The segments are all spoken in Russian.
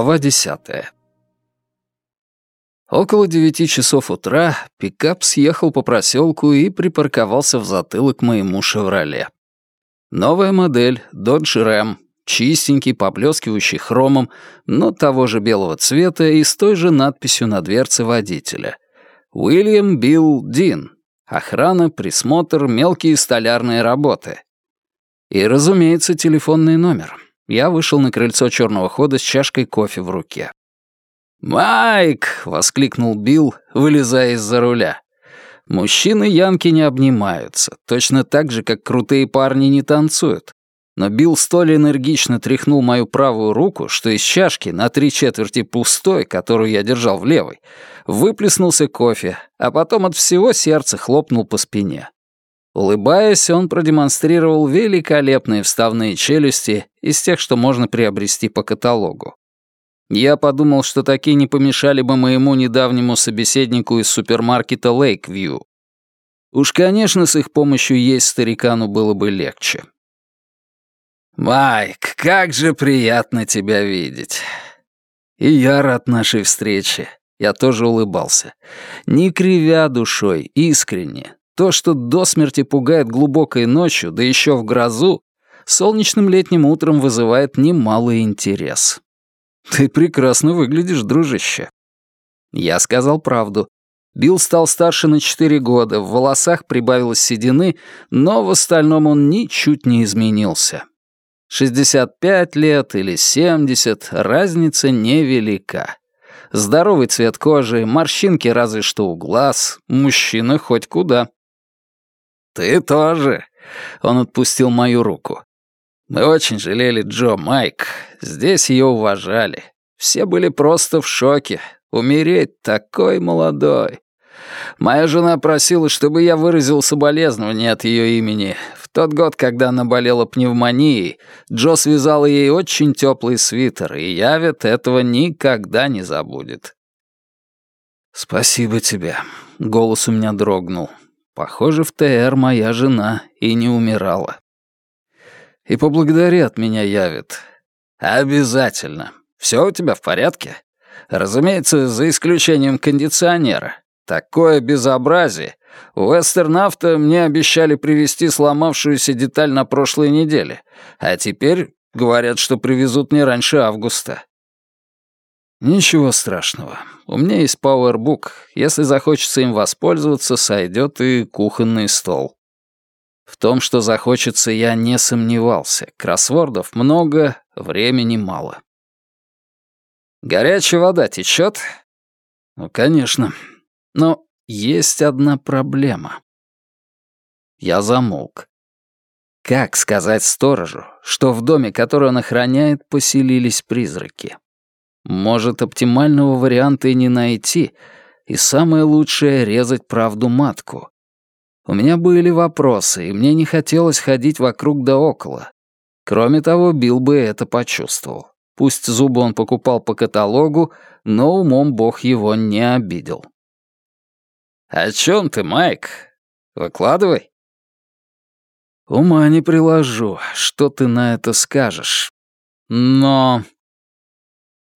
Глава десятая. Около девяти часов утра пикап съехал по проселку и припарковался в затылок моему «Шевроле». Новая модель Dodge Ram, чистенький, поблескивающий хромом, но того же белого цвета и с той же надписью на дверце водителя. Уильям Билл Дин. Охрана, присмотр, мелкие столярные работы. И, разумеется, телефонный номер — я вышел на крыльцо черного хода с чашкой кофе в руке. «Майк!» — воскликнул Билл, вылезая из-за руля. Мужчины Янки не обнимаются, точно так же, как крутые парни не танцуют. Но Билл столь энергично тряхнул мою правую руку, что из чашки, на три четверти пустой, которую я держал в левой, выплеснулся кофе, а потом от всего сердца хлопнул по спине. Улыбаясь, он продемонстрировал великолепные вставные челюсти из тех, что можно приобрести по каталогу. Я подумал, что такие не помешали бы моему недавнему собеседнику из супермаркета Лейквью. Уж, конечно, с их помощью есть старикану было бы легче. «Майк, как же приятно тебя видеть!» «И я рад нашей встрече». Я тоже улыбался. Не кривя душой, искренне, то, что до смерти пугает глубокой ночью, да еще в грозу, солнечным летним утром вызывает немалый интерес. «Ты прекрасно выглядишь, дружище». Я сказал правду. Билл стал старше на четыре года, в волосах прибавилось седины, но в остальном он ничуть не изменился. 65 лет или 70, разница невелика. Здоровый цвет кожи, морщинки разве что у глаз, мужчина хоть куда. «Ты тоже!» — он отпустил мою руку. «Мы очень жалели Джо, Майк. Здесь ее уважали. Все были просто в шоке. Умереть такой молодой. Моя жена просила, чтобы я выразил соболезнование от ее имени. В тот год, когда она болела пневмонией, Джо связала ей очень теплый свитер, и Явит этого никогда не забудет. «Спасибо тебе», — голос у меня дрогнул. Похоже, в ТР моя жена и не умирала. И поблагодари от меня явит. Обязательно. Все у тебя в порядке? Разумеется, за исключением кондиционера. Такое безобразие. У Вестернафта мне обещали привезти сломавшуюся деталь на прошлой неделе, а теперь говорят, что привезут не раньше августа. «Ничего страшного. У меня есть пауэрбук. Если захочется им воспользоваться, сойдет и кухонный стол». В том, что захочется, я не сомневался. Кроссвордов много, времени мало. «Горячая вода течет?» «Ну, конечно. Но есть одна проблема». Я замолк. Как сказать сторожу, что в доме, который он охраняет, поселились призраки? Может, оптимального варианта и не найти, и самое лучшее — резать правду матку. У меня были вопросы, и мне не хотелось ходить вокруг да около. Кроме того, Билл бы это почувствовал. Пусть зубы он покупал по каталогу, но умом бог его не обидел. «О чем ты, Майк? Выкладывай». «Ума не приложу, что ты на это скажешь. Но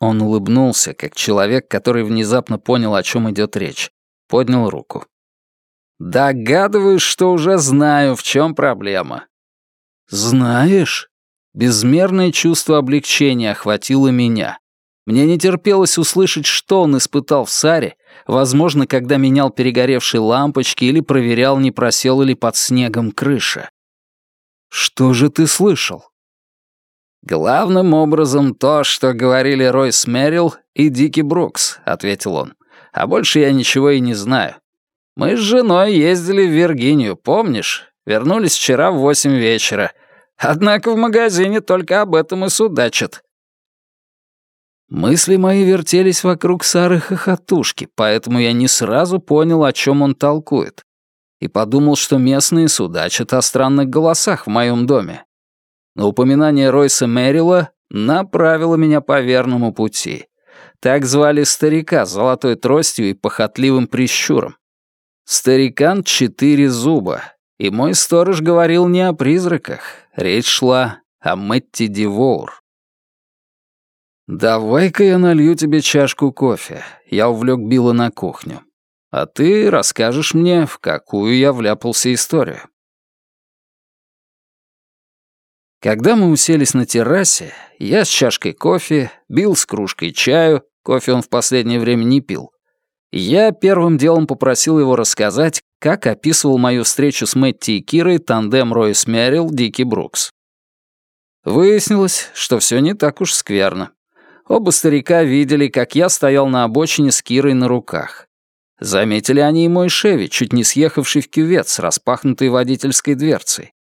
он улыбнулся, как человек, который внезапно понял, о чем идет речь. Поднял руку. «Догадываюсь, что уже знаю, в чем проблема». «Знаешь?» Безмерное чувство облегчения охватило меня. Мне не терпелось услышать, что он испытал в Саре, возможно, когда менял перегоревшие лампочки или проверял, не просела ли под снегом крыша. «Что же ты слышал?» «Главным образом то, что говорили Ройс Мерилл и Дики Брукс», — ответил он. «А больше я ничего и не знаю. Мы с женой ездили в Виргинию, помнишь? Вернулись вчера в восемь вечера. Однако в магазине только об этом и судачат». Мысли мои вертелись вокруг Сары Хохотушки, поэтому я не сразу понял, о чем он толкует. И подумал, что местные судачат о странных голосах в моем доме но упоминание Ройса Мэрила направило меня по верному пути. Так звали старика с золотой тростью и похотливым прищуром. Старикан четыре зуба, и мой сторож говорил не о призраках, речь шла о Мэтти Дивоур. «Давай-ка я налью тебе чашку кофе. Я увлек Билла на кухню. А ты расскажешь мне, в какую я вляпался историю». Когда мы уселись на террасе, я с чашкой кофе, Билл с кружкой чаю, кофе он в последнее время не пил, я первым делом попросил его рассказать, как описывал мою встречу с Мэтти и Кирой тандем Ройс Меррилл Дики Брукс. Выяснилось, что все не так уж скверно. Оба старика видели, как я стоял на обочине с Кирой на руках. Заметили они и мой Шеви, чуть не съехавший в кювет с распахнутой водительской дверцей.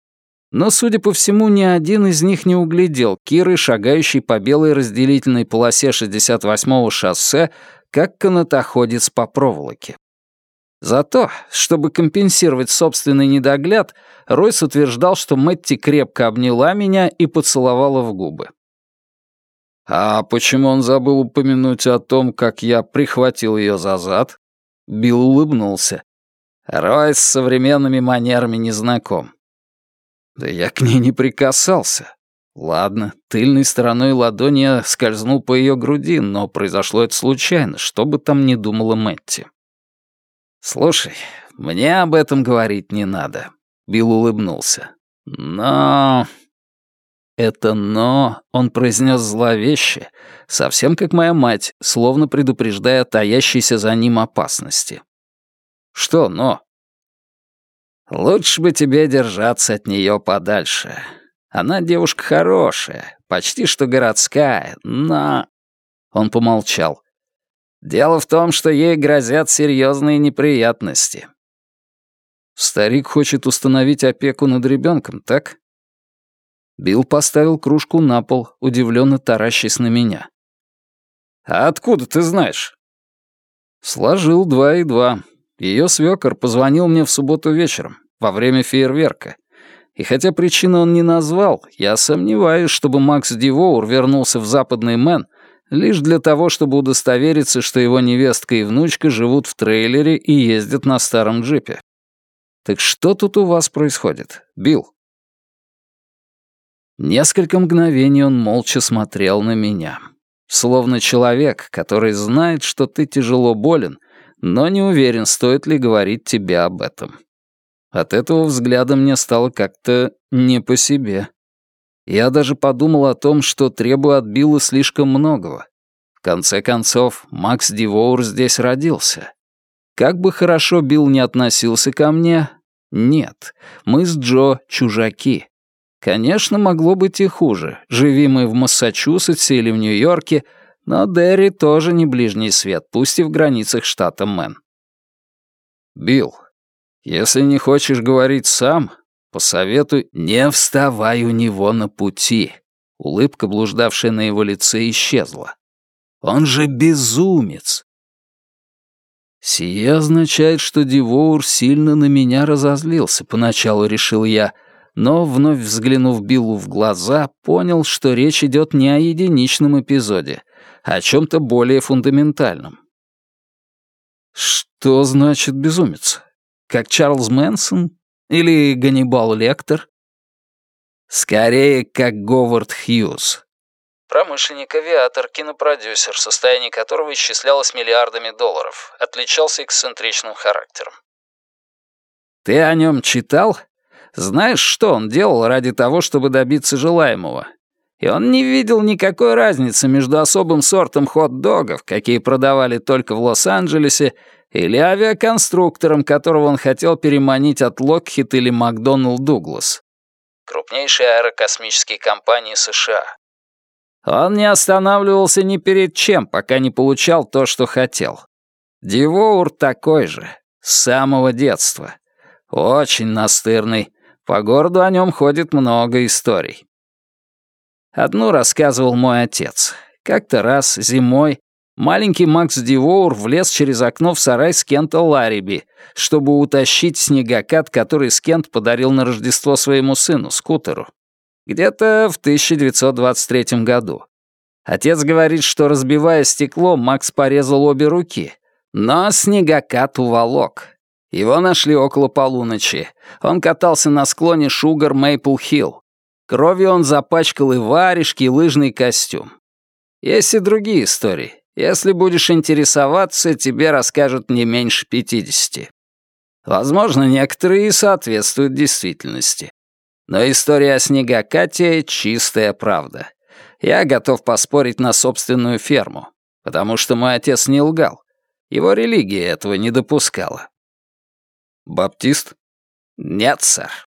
Но, судя по всему, ни один из них не углядел Киры, шагающей по белой разделительной полосе 68-го шоссе, как канатоходец по проволоке. Зато, чтобы компенсировать собственный недогляд, Ройс утверждал, что Мэтти крепко обняла меня и поцеловала в губы. А почему он забыл упомянуть о том, как я прихватил ее за зад? Билл улыбнулся. Рой с современными манерами не знаком. Да я к ней не прикасался. Ладно, тыльной стороной ладони я скользнул по ее груди, но произошло это случайно, что бы там ни думала Мэтти. «Слушай, мне об этом говорить не надо», — Билл улыбнулся. «Но это «но» он произнес зловеще, совсем как моя мать, словно предупреждая таящейся за ним опасности. «Что «но»?» «Лучше бы тебе держаться от нее подальше. Она девушка хорошая, почти что городская, но...» Он помолчал. «Дело в том, что ей грозят серьезные неприятности». «Старик хочет установить опеку над ребенком, так?» Билл поставил кружку на пол, удивленно таращась на меня. «А откуда ты знаешь?» Сложил два и два. Ее свекор позвонил мне в субботу вечером, во время фейерверка. И хотя причину он не назвал, я сомневаюсь, чтобы Макс Дивоур вернулся в западный Мэн лишь для того, чтобы удостовериться, что его невестка и внучка живут в трейлере и ездят на старом джипе. Так что тут у вас происходит, Билл? Несколько мгновений он молча смотрел на меня. Словно человек, который знает, что ты тяжело болен, но не уверен, стоит ли говорить тебе об этом. От этого взгляда мне стало как-то не по себе. Я даже подумал о том, что требую от Билла слишком многого. В конце концов, Макс Дивоур здесь родился. Как бы хорошо Билл не относился ко мне, нет, мы с Джо чужаки. Конечно, могло быть и хуже. Живи мы в Массачусетсе или в Нью-Йорке, но Дерри тоже не ближний свет, пусть и в границах штата Мэн. Билл, если не хочешь говорить сам, посоветуй, не вставай у него на пути. Улыбка, блуждавшая на его лице, исчезла. Он же безумец. Сие означает, что Дивоур сильно на меня разозлился, поначалу решил я — но, вновь взглянув Биллу в глаза, понял, что речь идет не о единичном эпизоде, а о чем-то более фундаментальном. Что значит безумец? Как Чарльз Мэнсон? Или Ганнибал Лектор? Скорее, как Говард Хьюз. Промышленник-авиатор, кинопродюсер, состояние которого исчислялось миллиардами долларов, отличался эксцентричным характером. «Ты о нем читал?» Знаешь, что он делал ради того, чтобы добиться желаемого? И он не видел никакой разницы между особым сортом хот-догов, какие продавали только в Лос-Анджелесе, или авиаконструктором, которого он хотел переманить от Локхит или Макдоналл Дуглас. Крупнейшие аэрокосмические компании США. Он не останавливался ни перед чем, пока не получал то, что хотел. Дивоур такой же, с самого детства. Очень настырный, по городу о нем ходит много историй. Одну рассказывал мой отец. Как-то раз, зимой, маленький Макс Дивоур влез через окно в сарай Скента Лариби, чтобы утащить снегокат, который Скент подарил на Рождество своему сыну, скутеру. Где-то в 1923 году. Отец говорит, что, разбивая стекло, Макс порезал обе руки, но снегокат уволок. Его нашли около полуночи. Он катался на склоне Шугар Мейпл Хилл. Кровью он запачкал и варежки, и лыжный костюм. Есть и другие истории. Если будешь интересоваться, тебе расскажут не меньше пятидесяти. Возможно, некоторые и соответствуют действительности. Но история о снегокате — чистая правда. Я готов поспорить на собственную ферму, потому что мой отец не лгал. Его религия этого не допускала. Баптист? Нет, сэр.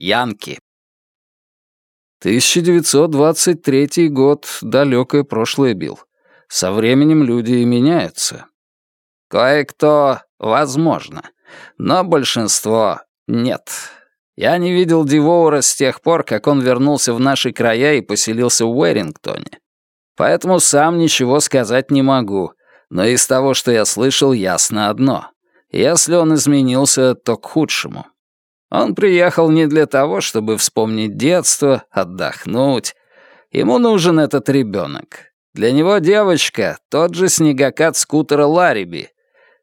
Янки. 1923 год, далекое прошлое, Билл. Со временем люди и меняются. Кое-кто, возможно, но большинство нет. Я не видел Дивоура с тех пор, как он вернулся в наши края и поселился в Уэрингтоне. Поэтому сам ничего сказать не могу, но из того, что я слышал, ясно одно. Если он изменился, то к худшему. Он приехал не для того, чтобы вспомнить детство, отдохнуть. Ему нужен этот ребенок. Для него девочка — тот же снегокат скутера Лариби.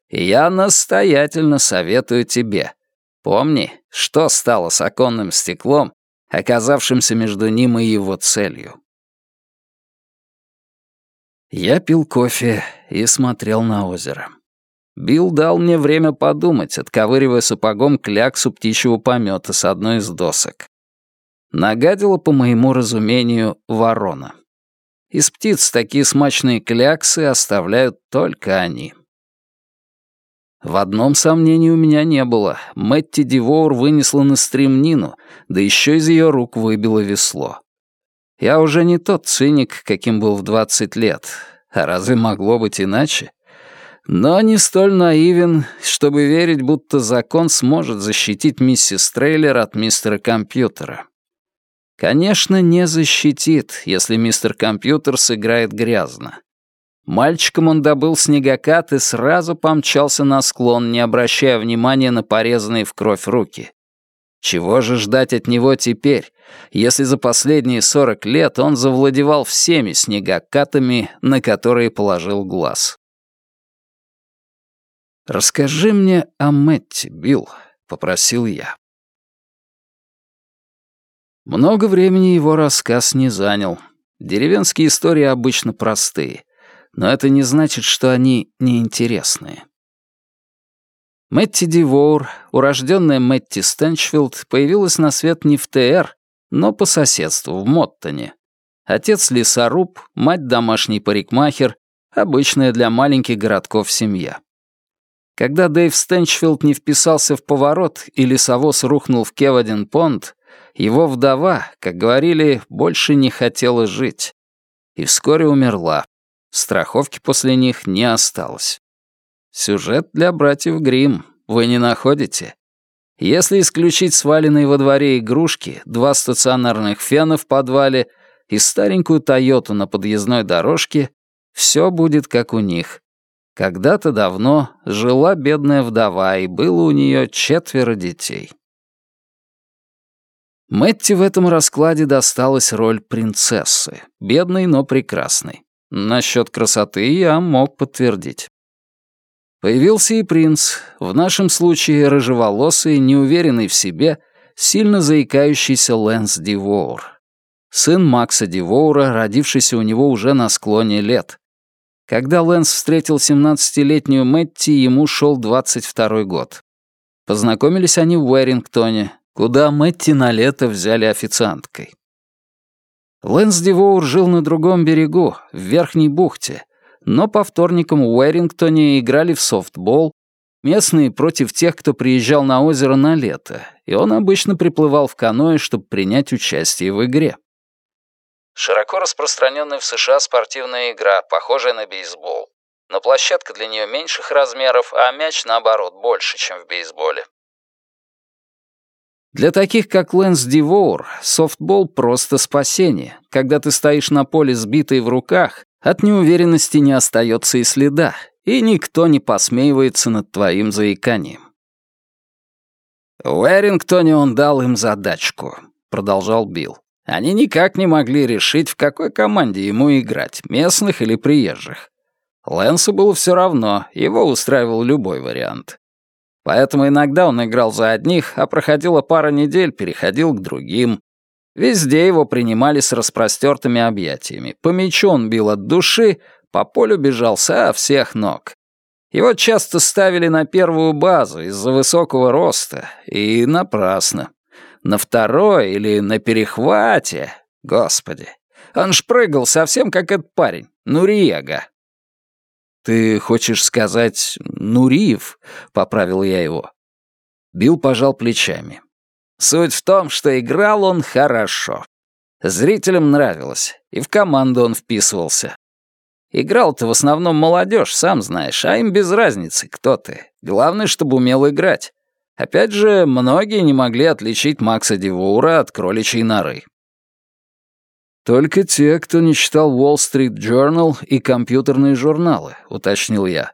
И я настоятельно советую тебе. Помни, что стало с оконным стеклом, оказавшимся между ним и его целью. Я пил кофе и смотрел на озеро. Билл дал мне время подумать, отковыривая сапогом кляксу птичьего помета с одной из досок. Нагадила, по моему разумению, ворона. Из птиц такие смачные кляксы оставляют только они. В одном сомнении у меня не было. Мэтти Дивоур вынесла на стремнину, да еще из ее рук выбило весло. Я уже не тот циник, каким был в двадцать лет. А разве могло быть иначе? но не столь наивен, чтобы верить, будто закон сможет защитить миссис Трейлер от мистера Компьютера. Конечно, не защитит, если мистер Компьютер сыграет грязно. Мальчиком он добыл снегокат и сразу помчался на склон, не обращая внимания на порезанные в кровь руки. Чего же ждать от него теперь, если за последние сорок лет он завладевал всеми снегокатами, на которые положил глаз? «Расскажи мне о Мэтти, Билл», — попросил я. Много времени его рассказ не занял. Деревенские истории обычно простые, но это не значит, что они неинтересные. Мэтти Дивоур, урожденная Мэтти Стэнчфилд, появилась на свет не в ТР, но по соседству, в Моттоне. Отец лесоруб, мать домашний парикмахер, обычная для маленьких городков семья. Когда Дэйв Стэнчфилд не вписался в поворот и лесовоз рухнул в Кевадин-Понт, его вдова, как говорили, больше не хотела жить. И вскоре умерла. Страховки после них не осталось. Сюжет для братьев Грим, вы не находите? Если исключить сваленные во дворе игрушки, два стационарных фена в подвале и старенькую Тойоту на подъездной дорожке, все будет как у них. Когда-то давно жила бедная вдова, и было у нее четверо детей. Мэтти в этом раскладе досталась роль принцессы, бедной, но прекрасной. Насчет красоты я мог подтвердить. Появился и принц, в нашем случае рыжеволосый, неуверенный в себе, сильно заикающийся Лэнс Дивоур. Сын Макса Дивоура, родившийся у него уже на склоне лет. Когда Лэнс встретил 17-летнюю Мэтти, ему шел 22 год. Познакомились они в Уэрингтоне, куда Мэтти на лето взяли официанткой. Лэнс Дивоур жил на другом берегу, в Верхней бухте, но по вторникам в Уэрингтоне играли в софтбол, местные против тех, кто приезжал на озеро на лето, и он обычно приплывал в каноэ, чтобы принять участие в игре. Широко распространенная в США спортивная игра, похожая на бейсбол. Но площадка для нее меньших размеров, а мяч, наоборот, больше, чем в бейсболе. Для таких, как Лэнс Дивоур, софтбол — просто спасение. Когда ты стоишь на поле сбитый в руках, от неуверенности не остается и следа, и никто не посмеивается над твоим заиканием. В Эрингтоне он дал им задачку, продолжал Билл. Они никак не могли решить, в какой команде ему играть, местных или приезжих. Лэнсу было все равно, его устраивал любой вариант. Поэтому иногда он играл за одних, а проходила пара недель, переходил к другим. Везде его принимали с распростертыми объятиями. По мячу он бил от души, по полю бежал со всех ног. Его часто ставили на первую базу из-за высокого роста, и напрасно. На второй или на перехвате, господи, он шпрыгал совсем как этот парень, Нуриега. «Ты хочешь сказать Нуриев?» — поправил я его. Билл пожал плечами. Суть в том, что играл он хорошо. Зрителям нравилось, и в команду он вписывался. Играл-то в основном молодежь, сам знаешь, а им без разницы, кто ты. Главное, чтобы умел играть. Опять же, многие не могли отличить Макса Дивура от кроличьей норы. «Только те, кто не читал Wall Street Journal и компьютерные журналы», — уточнил я.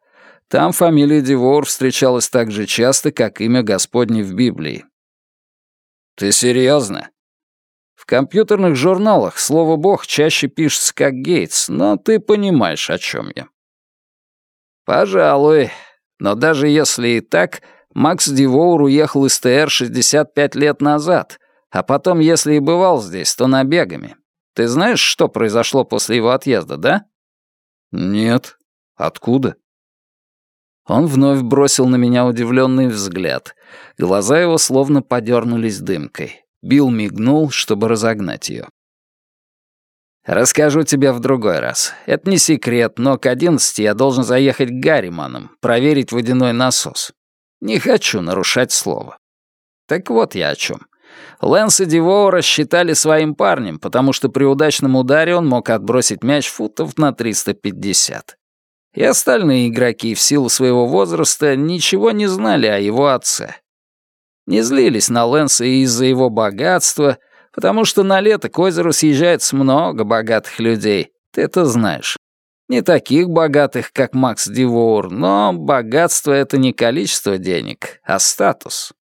«Там фамилия Дивор встречалась так же часто, как имя Господне в Библии». «Ты серьезно? В компьютерных журналах слово «бог» чаще пишется как Гейтс, но ты понимаешь, о чем я. Пожалуй. Но даже если и так, Макс Дивоур уехал из ТР 65 лет назад, а потом, если и бывал здесь, то набегами. Ты знаешь, что произошло после его отъезда, да? Нет. Откуда? Он вновь бросил на меня удивленный взгляд. Глаза его словно подернулись дымкой. Билл мигнул, чтобы разогнать ее. «Расскажу тебе в другой раз. Это не секрет, но к одиннадцати я должен заехать к Гарриманам, проверить водяной насос. Не хочу нарушать слово. Так вот я о чем. Лэнса Дивоура считали своим парнем, потому что при удачном ударе он мог отбросить мяч футов на 350. И остальные игроки в силу своего возраста ничего не знали о его отце. Не злились на Лэнса из-за его богатства, потому что на лето к озеру съезжается много богатых людей, ты это знаешь. Не таких богатых, как Макс Дивоур, но богатство — это не количество денег, а статус.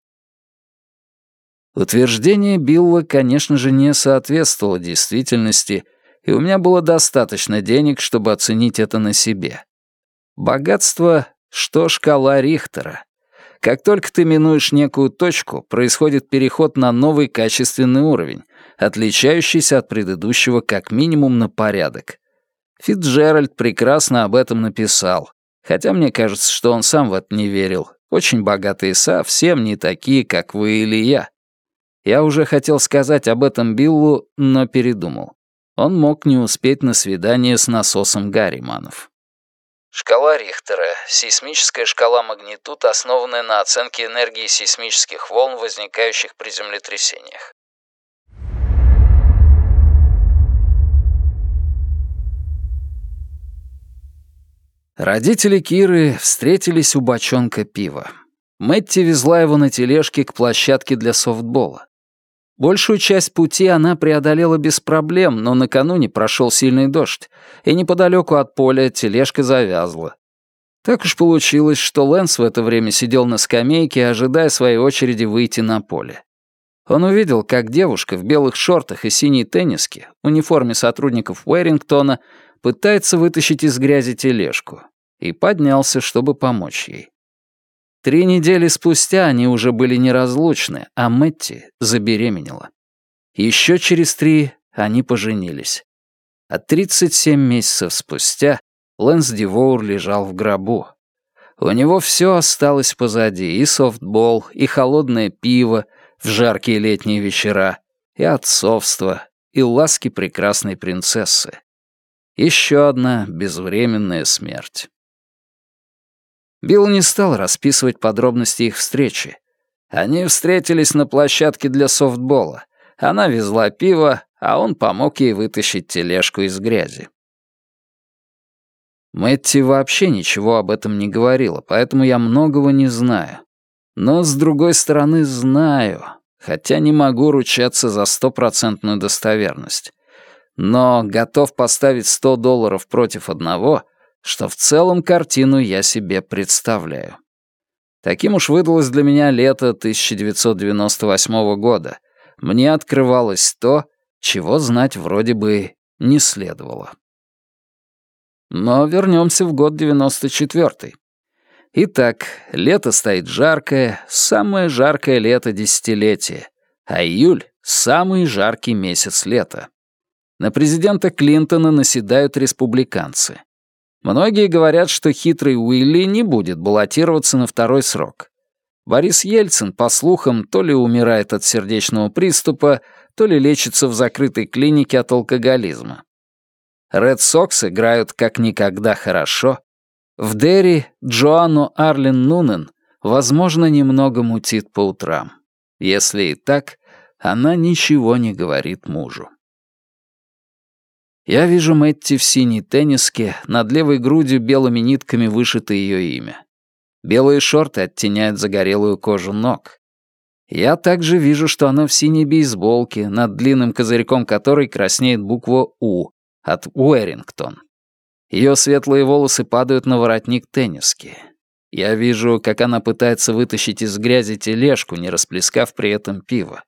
Утверждение Билла, конечно же, не соответствовало действительности, и у меня было достаточно денег, чтобы оценить это на себе. Богатство — что шкала Рихтера. Как только ты минуешь некую точку, происходит переход на новый качественный уровень, отличающийся от предыдущего как минимум на порядок. Фитджеральд прекрасно об этом написал, хотя мне кажется, что он сам в это не верил. Очень богатые совсем не такие, как вы или я. Я уже хотел сказать об этом Биллу, но передумал. Он мог не успеть на свидание с насосом Гарриманов. Шкала Рихтера — сейсмическая шкала магнитуд, основанная на оценке энергии сейсмических волн, возникающих при землетрясениях. Родители Киры встретились у бочонка пива. Мэтти везла его на тележке к площадке для софтбола. Большую часть пути она преодолела без проблем, но накануне прошел сильный дождь, и неподалеку от поля тележка завязла. Так уж получилось, что Лэнс в это время сидел на скамейке, ожидая своей очереди выйти на поле. Он увидел, как девушка в белых шортах и синей тенниске, униформе сотрудников Уэрингтона, пытается вытащить из грязи тележку, и поднялся, чтобы помочь ей. Три недели спустя они уже были неразлучны, а Мэтти забеременела. Еще через три они поженились. А 37 месяцев спустя Лэнс Дивоур лежал в гробу. У него все осталось позади, и софтбол, и холодное пиво в жаркие летние вечера, и отцовство, и ласки прекрасной принцессы. Еще одна безвременная смерть. Билл не стал расписывать подробности их встречи. Они встретились на площадке для софтбола. Она везла пиво, а он помог ей вытащить тележку из грязи. Мэтти вообще ничего об этом не говорила, поэтому я многого не знаю. Но, с другой стороны, знаю, хотя не могу ручаться за стопроцентную достоверность. Но готов поставить 100 долларов против одного — что в целом картину я себе представляю. Таким уж выдалось для меня лето 1998 года. Мне открывалось то, чего знать вроде бы не следовало. Но вернемся в год 94 -й. Итак, лето стоит жаркое, самое жаркое лето десятилетия, а июль — Самый жаркий месяц лета. На президента Клинтона наседают республиканцы. Многие говорят, что хитрый Уилли не будет баллотироваться на второй срок. Борис Ельцин, по слухам, то ли умирает от сердечного приступа, то ли лечится в закрытой клинике от алкоголизма. Ред Сокс играют как никогда хорошо. В Дерри Джоанну Арлен Нунен, возможно, немного мутит по утрам. Если и так, она ничего не говорит мужу. Я вижу Мэтти в синей тенниске, над левой грудью белыми нитками вышито ее имя. Белые шорты оттеняют загорелую кожу ног. Я также вижу, что она в синей бейсболке, над длинным козырьком которой краснеет буква «У» от Уэрингтон. Ее светлые волосы падают на воротник тенниски. Я вижу, как она пытается вытащить из грязи тележку, не расплескав при этом пиво.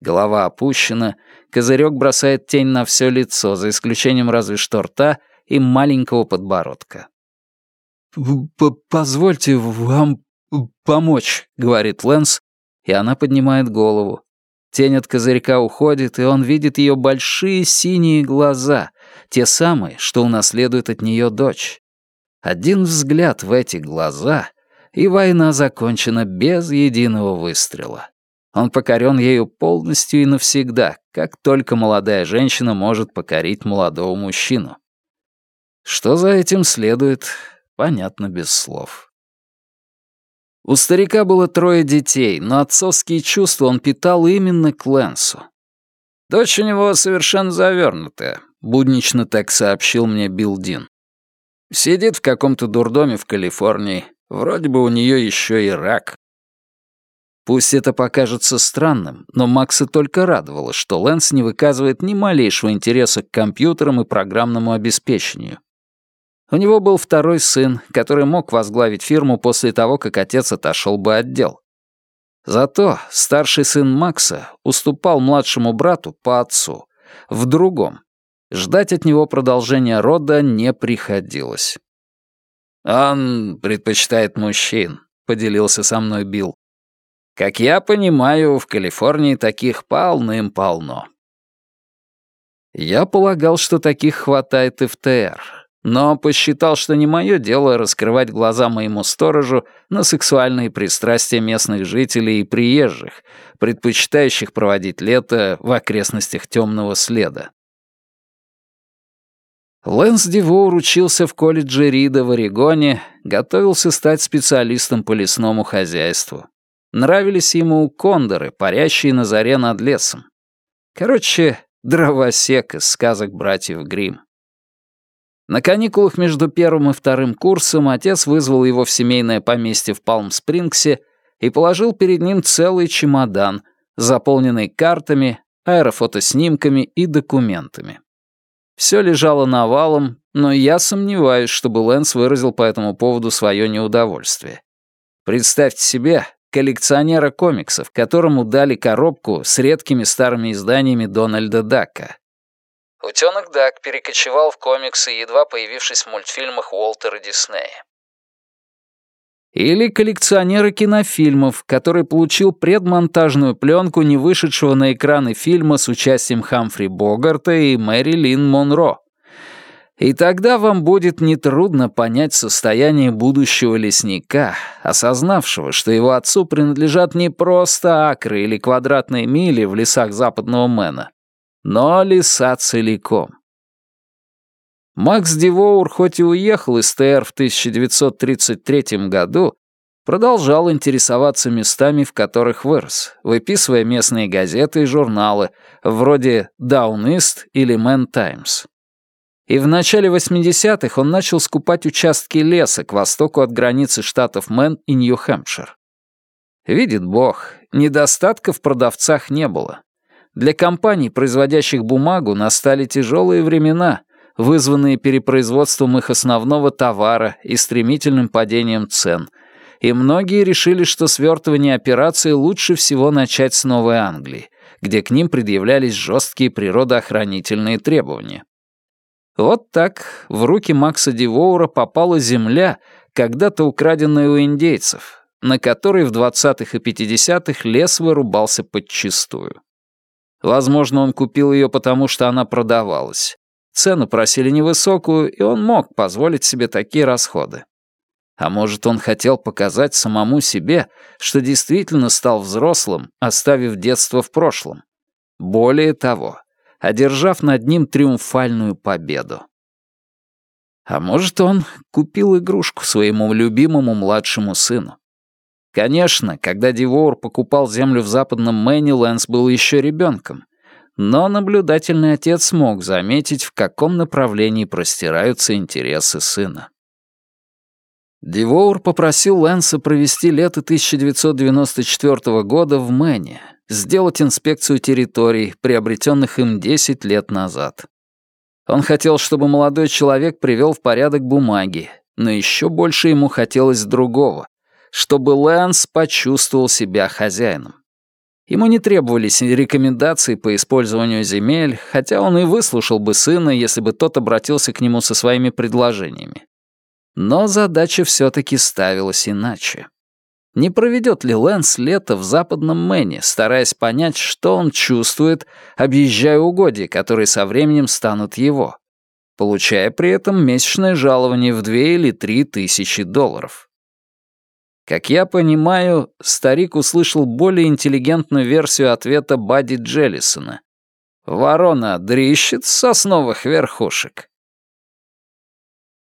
Голова опущена, козырек бросает тень на все лицо, за исключением разве что рта и маленького подбородка. «Позвольте вам помочь», — говорит Лэнс, и она поднимает голову. Тень от козырька уходит, и он видит ее большие синие глаза, те самые, что унаследует от нее дочь. Один взгляд в эти глаза, и война закончена без единого выстрела. Он покорен ею полностью и навсегда, как только молодая женщина может покорить молодого мужчину. Что за этим следует, понятно без слов. У старика было трое детей, но отцовские чувства он питал именно к Лэнсу. «Дочь у него совершенно завернутая», — буднично так сообщил мне Билл Дин. «Сидит в каком-то дурдоме в Калифорнии. Вроде бы у нее еще и рак. Пусть это покажется странным, но Макса только радовало, что Лэнс не выказывает ни малейшего интереса к компьютерам и программному обеспечению. У него был второй сын, который мог возглавить фирму после того, как отец отошел бы от дел. Зато старший сын Макса уступал младшему брату по отцу, в другом. Ждать от него продолжения рода не приходилось. «Он предпочитает мужчин», — поделился со мной Билл. Как я понимаю, в Калифорнии таких полным-полно. Я полагал, что таких хватает и в ТР, но посчитал, что не мое дело раскрывать глаза моему сторожу на сексуальные пристрастия местных жителей и приезжих, предпочитающих проводить лето в окрестностях темного следа. Лэнс Дивоур учился в колледже Рида в Орегоне, готовился стать специалистом по лесному хозяйству. Нравились ему кондоры, парящие на заре над лесом. Короче, дровосек из сказок братьев Гримм. На каникулах между первым и вторым курсом отец вызвал его в семейное поместье в Палм-Спрингсе и положил перед ним целый чемодан, заполненный картами, аэрофотоснимками и документами. Все лежало навалом, но я сомневаюсь, чтобы Лэнс выразил по этому поводу свое неудовольствие. Представьте себе, коллекционера комиксов, которому дали коробку с редкими старыми изданиями Дональда Дака. Утёнок Дак перекочевал в комиксы, едва появившись в мультфильмах Уолтера Диснея. Или коллекционера кинофильмов, который получил предмонтажную пленку не вышедшего на экраны фильма с участием Хамфри Богарта и Мэри Лин Монро. И тогда вам будет нетрудно понять состояние будущего лесника, осознавшего, что его отцу принадлежат не просто акры или квадратные мили в лесах западного Мэна, но леса целиком. Макс Дивоур хоть и уехал из ТР в 1933 году, продолжал интересоваться местами, в которых вырос, выписывая местные газеты и журналы, вроде «Down East» или «Man Times». И в начале 80-х он начал скупать участки леса к востоку от границы штатов Мэн и Нью-Хэмпшир. Видит бог, недостатка в продавцах не было. Для компаний, производящих бумагу, настали тяжелые времена, вызванные перепроизводством их основного товара и стремительным падением цен, и многие решили, что свертывание операции лучше всего начать с Новой Англии, где к ним предъявлялись жесткие природоохранительные требования. Вот так в руки Макса Дивоура попала земля, когда-то украденная у индейцев, на которой в 20-х и 50-х лес вырубался подчистую. Возможно, он купил ее потому, что она продавалась. Цену просили невысокую, и он мог позволить себе такие расходы. А может, он хотел показать самому себе, что действительно стал взрослым, оставив детство в прошлом. Более того, одержав над ним триумфальную победу. А может, он купил игрушку своему любимому младшему сыну. Конечно, когда Дивоур покупал землю в западном Мэне, Лэнс был еще ребенком. Но наблюдательный отец смог заметить, в каком направлении простираются интересы сына. Дивоур попросил Лэнса провести лето 1994 года в Мэне, сделать инспекцию территорий, приобретенных им 10 лет назад. Он хотел, чтобы молодой человек привел в порядок бумаги, но еще больше ему хотелось другого, чтобы Лэнс почувствовал себя хозяином. Ему не требовались рекомендации по использованию земель, хотя он и выслушал бы сына, если бы тот обратился к нему со своими предложениями. Но задача все-таки ставилась иначе. Не проведет ли Лэнс лето в западном Мэне, стараясь понять, что он чувствует, объезжая угодья, которые со временем станут его, получая при этом месячное жалование в две или три тысячи долларов? Как я понимаю, старик услышал более интеллигентную версию ответа Бадди Джеллисона. «Ворона дрищет с сосновых верхушек».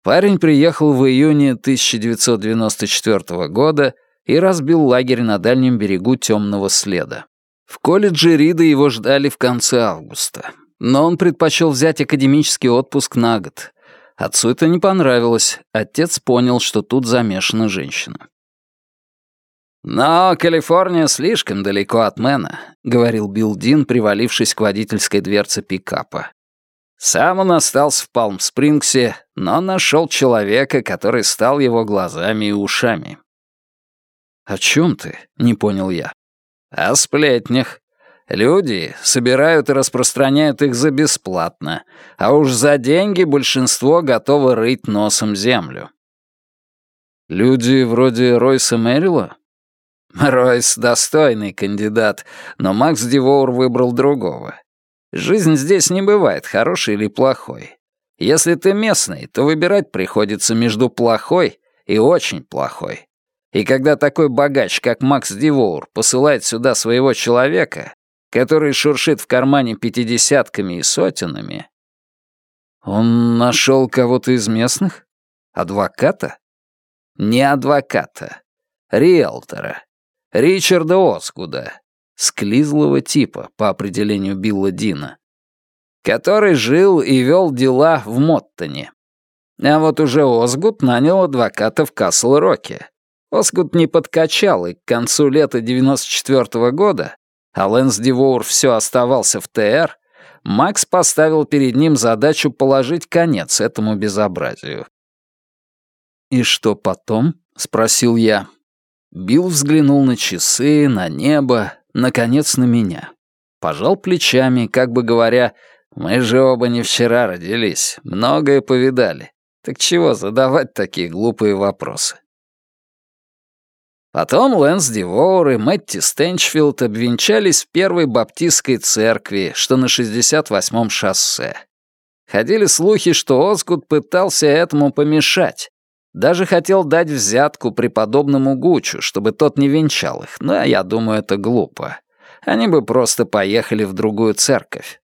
Парень приехал в июне 1994 года и разбил лагерь на дальнем берегу темного следа. В колледже Рида его ждали в конце августа, но он предпочел взять академический отпуск на год. Отцу это не понравилось, отец понял, что тут замешана женщина. «Но Калифорния слишком далеко от Мэна», — говорил Билл Дин, привалившись к водительской дверце пикапа. Сам он остался в Палм-Спрингсе, но нашел человека, который стал его глазами и ушами. «О чем ты?» — не понял я. «О сплетнях. Люди собирают и распространяют их за бесплатно, а уж за деньги большинство готовы рыть носом землю». «Люди вроде Ройса Мэрила?» Ройс — достойный кандидат, но Макс Дивоур выбрал другого. Жизнь здесь не бывает хорошей или плохой. Если ты местный, то выбирать приходится между плохой и очень плохой. И когда такой богач, как Макс Дивоур, посылает сюда своего человека, который шуршит в кармане пятидесятками и сотенами... Он нашел кого-то из местных? Адвоката? Не адвоката. Риэлтора. Ричарда Оскуда склизлого типа, по определению Билла Дина, который жил и вел дела в Моттоне. А вот уже Озгут нанял адвоката в Касл-Роке. Озгут не подкачал, и к концу лета 94 -го года, а Лэнс Дивоур все оставался в ТР, Макс поставил перед ним задачу положить конец этому безобразию. «И что потом?» — спросил я. Билл взглянул на часы, на небо, наконец, на меня. Пожал плечами, как бы говоря, «Мы же оба не вчера родились, многое повидали. Так чего задавать такие глупые вопросы?» Потом Лэнс Дивоур и Мэтти Стенчфилд обвенчались в первой баптистской церкви, что на 68-м шоссе. Ходили слухи, что Оскут пытался этому помешать. Даже хотел дать взятку преподобному Гучу, чтобы тот не венчал их, но я думаю, это глупо. Они бы просто поехали в другую церковь.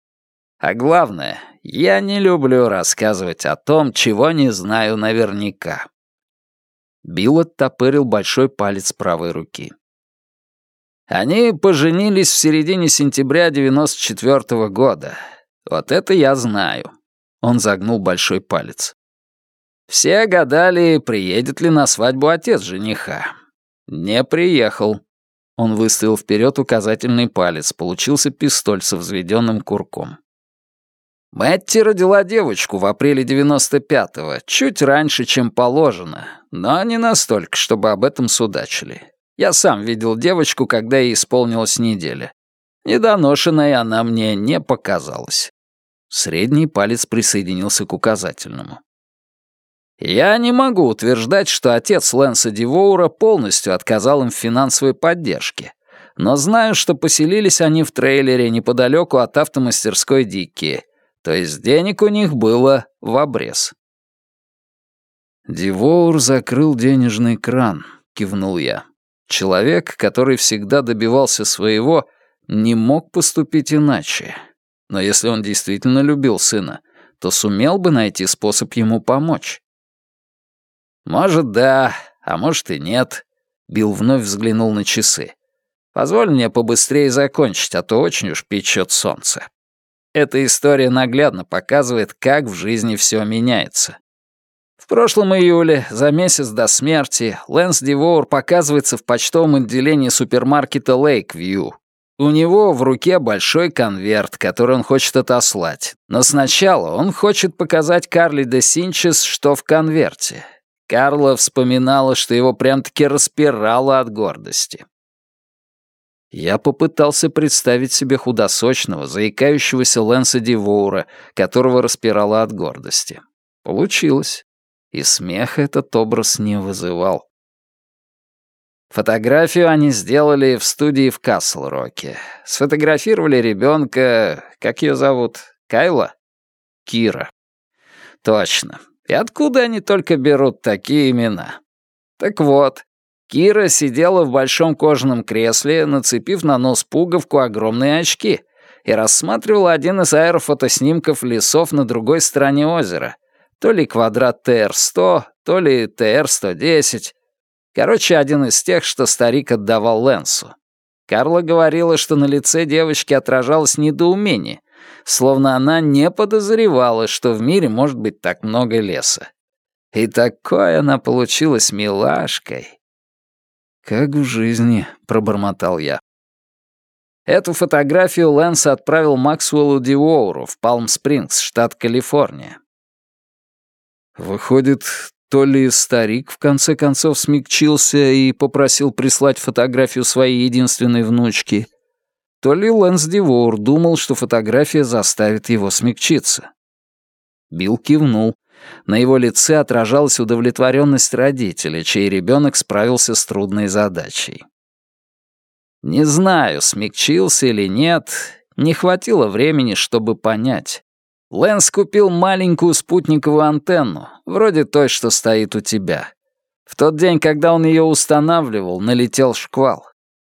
А главное, я не люблю рассказывать о том, чего не знаю наверняка. Билл оттопырил большой палец правой руки. Они поженились в середине сентября 94 -го года. Вот это я знаю. Он загнул большой палец. Все гадали, приедет ли на свадьбу отец жениха. Не приехал. Он выставил вперед указательный палец, получился пистоль со взведенным курком. Мэтти родила девочку в апреле 95-го, чуть раньше, чем положено, но не настолько, чтобы об этом судачили. Я сам видел девочку, когда ей исполнилась неделя. Недоношенной она мне не показалась. Средний палец присоединился к указательному. Я не могу утверждать, что отец Лэнса Дивоура полностью отказал им в финансовой поддержке, но знаю, что поселились они в трейлере неподалеку от автомастерской Дикки, то есть денег у них было в обрез. Дивоур закрыл денежный кран, кивнул я. Человек, который всегда добивался своего, не мог поступить иначе. Но если он действительно любил сына, то сумел бы найти способ ему помочь. «Может, да, а может и нет», — Билл вновь взглянул на часы. «Позволь мне побыстрее закончить, а то очень уж печет солнце». Эта история наглядно показывает, как в жизни все меняется. В прошлом июле, за месяц до смерти, Лэнс Дивоур показывается в почтовом отделении супермаркета Лейквью. У него в руке большой конверт, который он хочет отослать. Но сначала он хочет показать Карли де Синчес, что в конверте. Карла вспоминала, что его прям-таки распирало от гордости. Я попытался представить себе худосочного, заикающегося Лэнса Дивоура, которого распирало от гордости. Получилось и смеха этот образ не вызывал. Фотографию они сделали в студии в Касл-Роке. Сфотографировали ребенка, как ее зовут, Кайла? Кира. Точно. И откуда они только берут такие имена? Так вот, Кира сидела в большом кожаном кресле, нацепив на нос пуговку огромные очки, и рассматривала один из аэрофотоснимков лесов на другой стороне озера, то ли квадрат ТР-100, то ли ТР-110. Короче, один из тех, что старик отдавал Лэнсу. Карла говорила, что на лице девочки отражалось недоумение, словно она не подозревала, что в мире может быть так много леса. И такой она получилась милашкой. «Как в жизни», — пробормотал я. Эту фотографию Лэнс отправил Максвеллу Диоуру в Палм-Спрингс, штат Калифорния. Выходит, то ли старик в конце концов смягчился и попросил прислать фотографию своей единственной внучки, то ли Лэнс Дивор думал, что фотография заставит его смягчиться. Билл кивнул. На его лице отражалась удовлетворенность родителя, чей ребенок справился с трудной задачей. Не знаю, смягчился или нет, не хватило времени, чтобы понять. Лэнс купил маленькую спутниковую антенну, вроде той, что стоит у тебя. В тот день, когда он ее устанавливал, налетел шквал.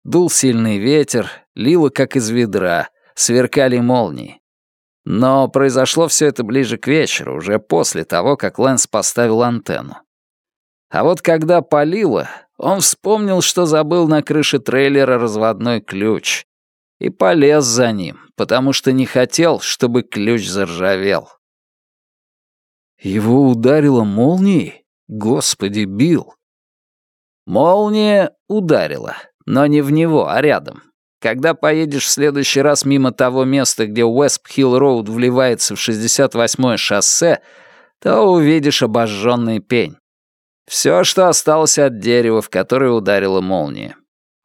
Дул сильный ветер, лило как из ведра, сверкали молнии. Но произошло все это ближе к вечеру, уже после того, как Лэнс поставил антенну. А вот когда полило, он вспомнил, что забыл на крыше трейлера разводной ключ, и полез за ним, потому что не хотел, чтобы ключ заржавел. Его ударило молнией? Господи, бил. Молния ударила, но не в него, а рядом. Когда поедешь в следующий раз мимо того места, где Уэсп-Хилл-Роуд вливается в 68-е шоссе, то увидишь обожженный пень. Все, что осталось от дерева, в которое ударила молния.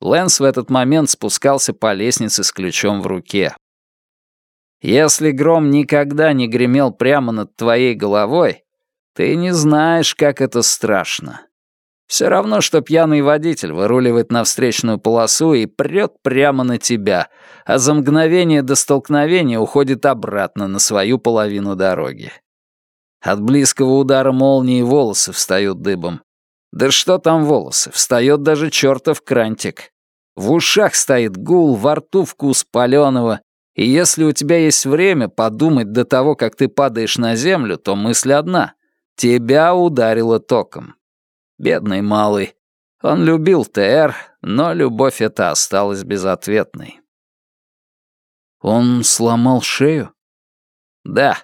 Лэнс в этот момент спускался по лестнице с ключом в руке. Если гром никогда не гремел прямо над твоей головой, ты не знаешь, как это страшно. Все равно, что пьяный водитель выруливает на встречную полосу и прет прямо на тебя, а за мгновение до столкновения уходит обратно на свою половину дороги. От близкого удара молнии волосы встают дыбом. Да что там волосы, встает даже чертов крантик. В ушах стоит гул, во рту вкус паленого, и если у тебя есть время подумать до того, как ты падаешь на землю, то мысль одна — тебя ударило током. Бедный малый. Он любил ТР, но любовь эта осталась безответной. Он сломал шею? Да.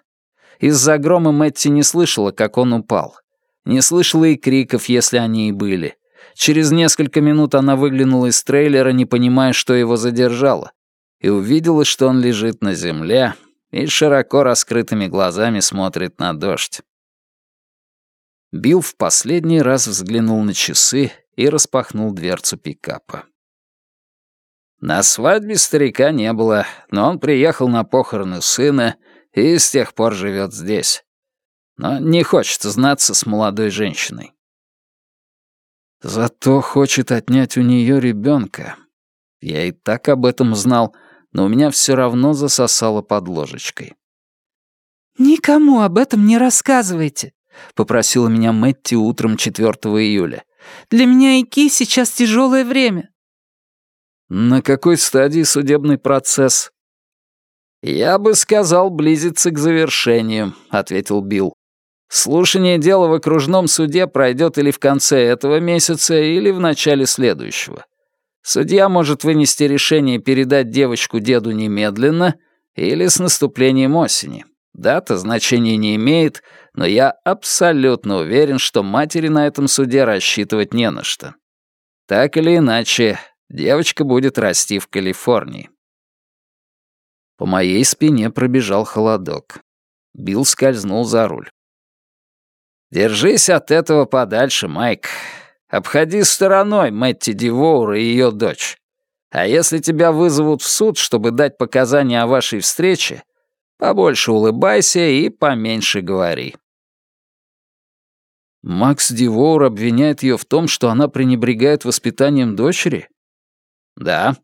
Из-за грома Мэтти не слышала, как он упал. Не слышала и криков, если они и были. Через несколько минут она выглянула из трейлера, не понимая, что его задержало, и увидела, что он лежит на земле и широко раскрытыми глазами смотрит на дождь. Билл в последний раз взглянул на часы и распахнул дверцу пикапа. На свадьбе старика не было, но он приехал на похороны сына и с тех пор живет здесь. Но не хочет знаться с молодой женщиной. Зато хочет отнять у нее ребенка. Я и так об этом знал, но у меня все равно засосало под ложечкой. «Никому об этом не рассказывайте», — попросила меня Мэтти утром 4 июля. «Для меня и Ки сейчас тяжелое время». «На какой стадии судебный процесс?» «Я бы сказал, близится к завершению», — ответил Билл. «Слушание дела в окружном суде пройдет или в конце этого месяца, или в начале следующего. Судья может вынести решение передать девочку деду немедленно или с наступлением осени. Дата значения не имеет, но я абсолютно уверен, что матери на этом суде рассчитывать не на что. Так или иначе, девочка будет расти в Калифорнии. По моей спине пробежал холодок. Билл скользнул за руль. «Держись от этого подальше, Майк. Обходи стороной Мэтти Дивоур и ее дочь. А если тебя вызовут в суд, чтобы дать показания о вашей встрече, побольше улыбайся и поменьше говори». Макс Дивоур обвиняет ее в том, что она пренебрегает воспитанием дочери? Да.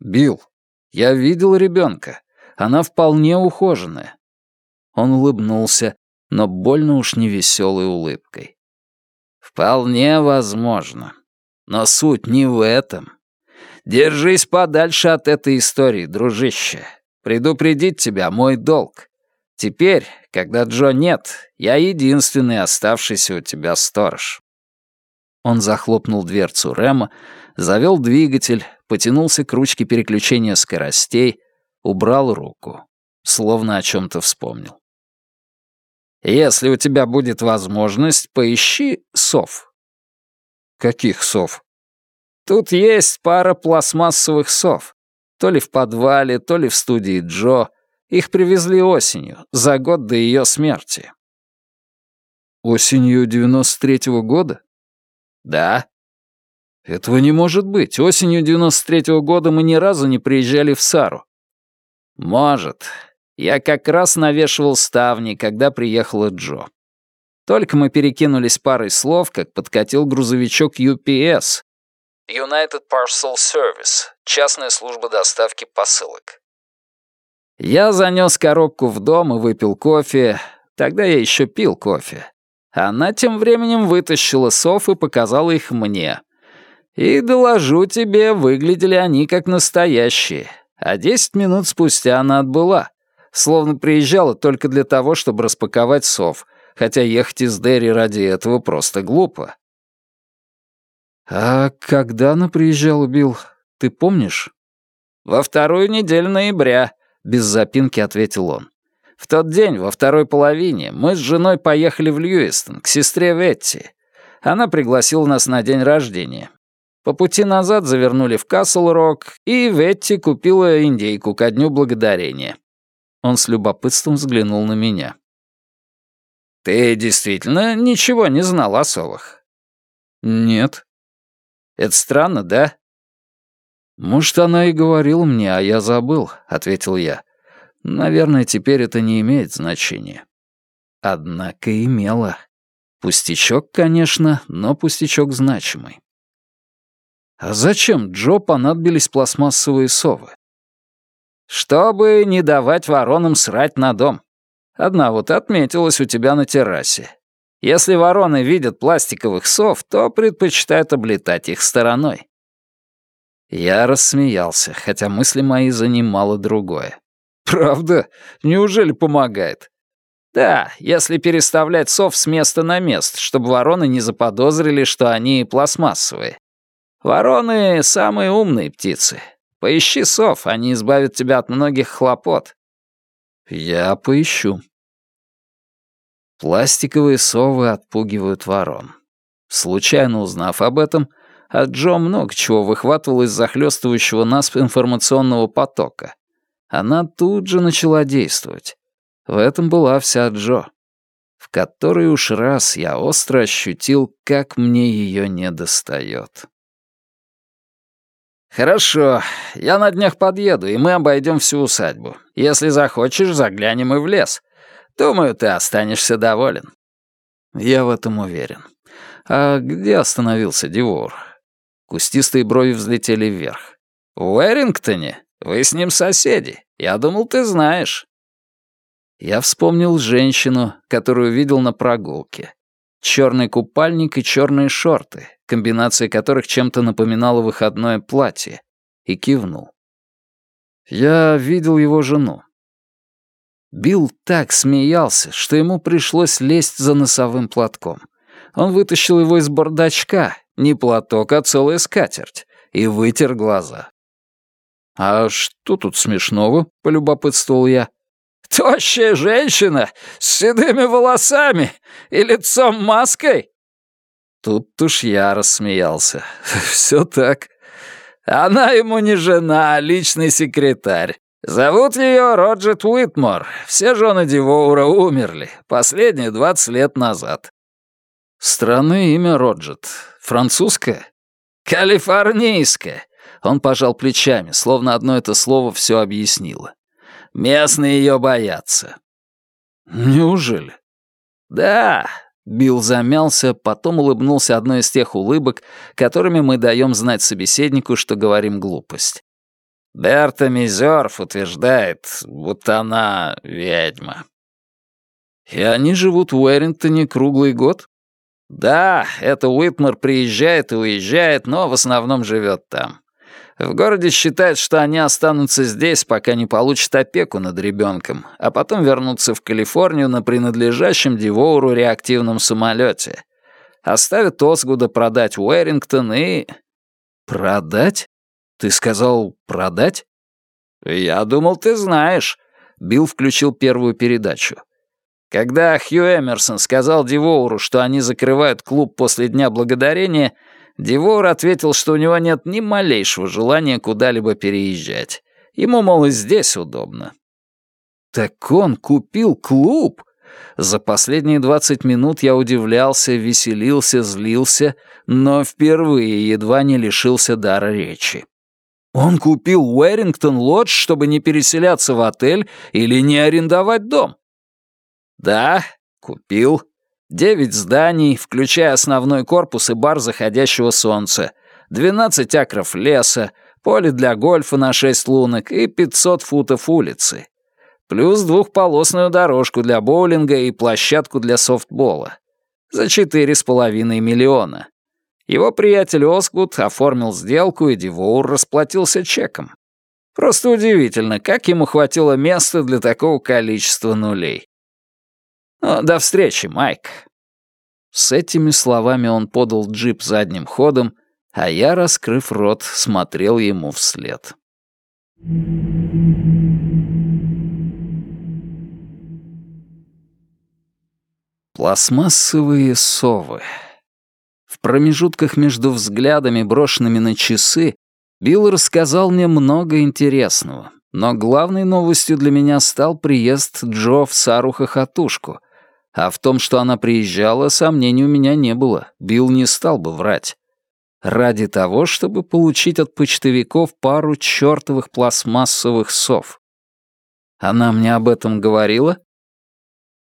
Билл, я видел ребенка. Она вполне ухоженная. Он улыбнулся, но больно уж не веселой улыбкой. Вполне возможно. Но суть не в этом. Держись подальше от этой истории, дружище. Предупредить тебя мой долг. Теперь, когда Джо нет, я единственный оставшийся у тебя сторож. Он захлопнул дверцу Рема, завел двигатель, потянулся к ручке переключения скоростей, убрал руку, словно о чем-то вспомнил. «Если у тебя будет возможность, поищи сов». «Каких сов?» «Тут есть пара пластмассовых сов. То ли в подвале, то ли в студии Джо. Их привезли осенью, за год до ее смерти». «Осенью девяносто третьего года?» «Да». «Этого не может быть. Осенью девяносто третьего года мы ни разу не приезжали в Сару». «Может. Я как раз навешивал ставни, когда приехала Джо. Только мы перекинулись парой слов, как подкатил грузовичок UPS. United Parcel Service. Частная служба доставки посылок. Я занёс коробку в дом и выпил кофе. Тогда я ещё пил кофе. Она тем временем вытащила сов и показала их мне. И, доложу тебе, выглядели они как настоящие. А десять минут спустя она отбыла словно приезжала только для того, чтобы распаковать сов, хотя ехать из Дерри ради этого просто глупо. «А когда она приезжала, Билл, ты помнишь?» «Во вторую неделю ноября», — без запинки ответил он. «В тот день, во второй половине, мы с женой поехали в Льюистон, к сестре Ветти. Она пригласила нас на день рождения. По пути назад завернули в Касл-Рок, и Ветти купила индейку ко Дню Благодарения. Он с любопытством взглянул на меня. «Ты действительно ничего не знал о совах?» «Нет». «Это странно, да?» «Может, она и говорила мне, а я забыл», — ответил я. «Наверное, теперь это не имеет значения». Однако имело. Пустячок, конечно, но пустячок значимый. А зачем Джо понадобились пластмассовые совы? Чтобы не давать воронам срать на дом. Одна вот отметилась у тебя на террасе. Если вороны видят пластиковых сов, то предпочитают облетать их стороной. Я рассмеялся, хотя мысли мои занимало другое. «Правда? Неужели помогает?» «Да, если переставлять сов с места на место, чтобы вороны не заподозрили, что они пластмассовые. Вороны — самые умные птицы. Поищи сов, они избавят тебя от многих хлопот». «Я поищу». Пластиковые совы отпугивают ворон. Случайно узнав об этом, от Джо много чего выхватывал из захлестывающего нас информационного потока. Она тут же начала действовать. В этом была вся Джо. В который уж раз я остро ощутил, как мне ее недостает. «Хорошо, я на днях подъеду, и мы обойдем всю усадьбу. Если захочешь, заглянем и в лес. Думаю, ты останешься доволен». Я в этом уверен. А где остановился Дивор? Кустистые брови взлетели вверх. В Уэрингтоне? Вы с ним соседи. Я думал, ты знаешь». Я вспомнил женщину, которую видел на прогулке. Черный купальник и черные шорты, комбинация которых чем-то напоминала выходное платье, и кивнул. Я видел его жену. Билл так смеялся, что ему пришлось лезть за носовым платком. Он вытащил его из бардачка, не платок, а целая скатерть, и вытер глаза. «А что тут смешного?» — полюбопытствовал я. «Тощая женщина с седыми волосами и лицом маской?» Тут уж я рассмеялся. Все так. Она ему не жена, а личный секретарь. Зовут ее Роджет Уитмор. Все жены Дивоура умерли. Последние двадцать лет назад. Странное имя Роджет. Французское? Калифорнийское. Он пожал плечами, словно одно это слово все объяснило. Местные ее боятся. Неужели? Да, Билл замялся, потом улыбнулся одной из тех улыбок, которыми мы даем знать собеседнику, что говорим глупость. Берта Мизерф утверждает, будто она ведьма. И они живут в Уэрингтоне круглый год? Да, это Уитмар приезжает и уезжает, но в основном живет там. В городе считают, что они останутся здесь, пока не получат опеку над ребенком, а потом вернутся в Калифорнию на принадлежащем Дивоуру реактивном самолете. Оставят Осгуда продать Уэрингтон и... Продать? Ты сказал продать? Я думал, ты знаешь. Билл включил первую передачу. Когда Хью Эмерсон сказал Дивоуру, что они закрывают клуб после Дня Благодарения, Дивор ответил, что у него нет ни малейшего желания куда-либо переезжать. Ему, мол, и здесь удобно. Так он купил клуб? За последние двадцать минут я удивлялся, веселился, злился, но впервые едва не лишился дара речи. Он купил Уэрингтон Лодж, чтобы не переселяться в отель или не арендовать дом. Да, купил. Девять зданий, включая основной корпус и бар заходящего солнца, двенадцать акров леса, поле для гольфа на шесть лунок и пятьсот футов улицы. Плюс двухполосную дорожку для боулинга и площадку для софтбола. За четыре с половиной миллиона. Его приятель Осквуд оформил сделку, и Дивоур расплатился чеком. Просто удивительно, как ему хватило места для такого количества нулей. Ну, до встречи, Майк». С этими словами он подал джип задним ходом, а я, раскрыв рот, смотрел ему вслед. Пластмассовые совы. В промежутках между взглядами, брошенными на часы, Билл рассказал мне много интересного, но главной новостью для меня стал приезд Джо в Сару-Хохотушку — а в том, что она приезжала, сомнений у меня не было. Билл не стал бы врать. Ради того, чтобы получить от почтовиков пару чертовых пластмассовых сов. Она мне об этом говорила?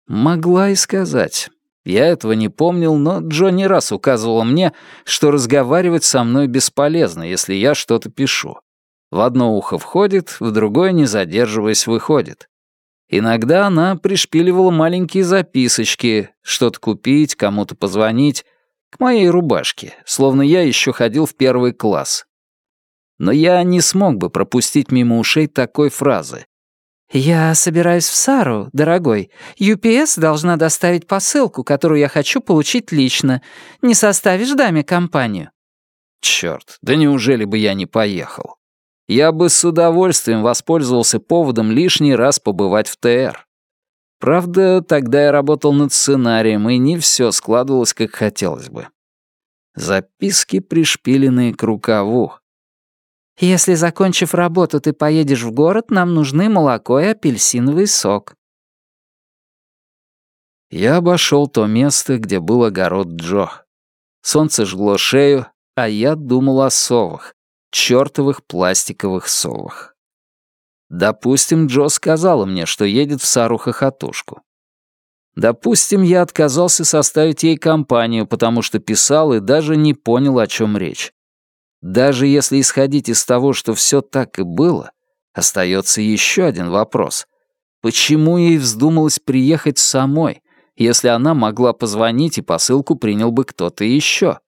Могла и сказать. Я этого не помнил, но Джо не раз указывала мне, что разговаривать со мной бесполезно, если я что-то пишу. В одно ухо входит, в другое, не задерживаясь, выходит. Иногда она пришпиливала маленькие записочки, что-то купить, кому-то позвонить, к моей рубашке, словно я еще ходил в первый класс. Но я не смог бы пропустить мимо ушей такой фразы. «Я собираюсь в Сару, дорогой. UPS должна доставить посылку, которую я хочу получить лично. Не составишь даме компанию?» Черт, да неужели бы я не поехал? я бы с удовольствием воспользовался поводом лишний раз побывать в ТР. Правда, тогда я работал над сценарием, и не все складывалось, как хотелось бы. Записки, пришпиленные к рукаву. «Если, закончив работу, ты поедешь в город, нам нужны молоко и апельсиновый сок». Я обошел то место, где был огород Джо. Солнце жгло шею, а я думал о совах, чертовых пластиковых совах. Допустим, Джо сказала мне, что едет в Сару-хохотушку. Допустим, я отказался составить ей компанию, потому что писал и даже не понял, о чем речь. Даже если исходить из того, что все так и было, остается еще один вопрос. Почему ей вздумалось приехать самой, если она могла позвонить и посылку принял бы кто-то еще?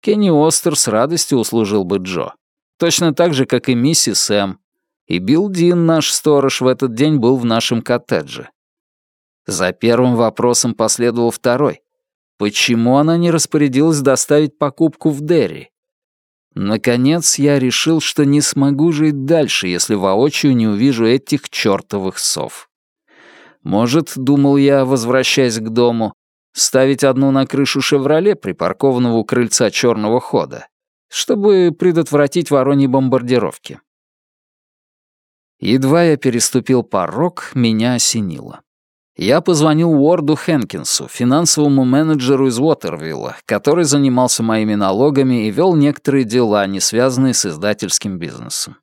Кенни Остер с радостью услужил бы Джо. Точно так же, как и миссис Эм. И Билл Дин, наш сторож, в этот день был в нашем коттедже. За первым вопросом последовал второй. Почему она не распорядилась доставить покупку в Дерри? Наконец, я решил, что не смогу жить дальше, если воочию не увижу этих чертовых сов. Может, думал я, возвращаясь к дому, ставить одну на крышу «Шевроле», припаркованного у крыльца черного хода, чтобы предотвратить вороньи бомбардировки. Едва я переступил порог, меня осенило. Я позвонил Уорду Хенкинсу, финансовому менеджеру из Уотервилла, который занимался моими налогами и вел некоторые дела, не связанные с издательским бизнесом.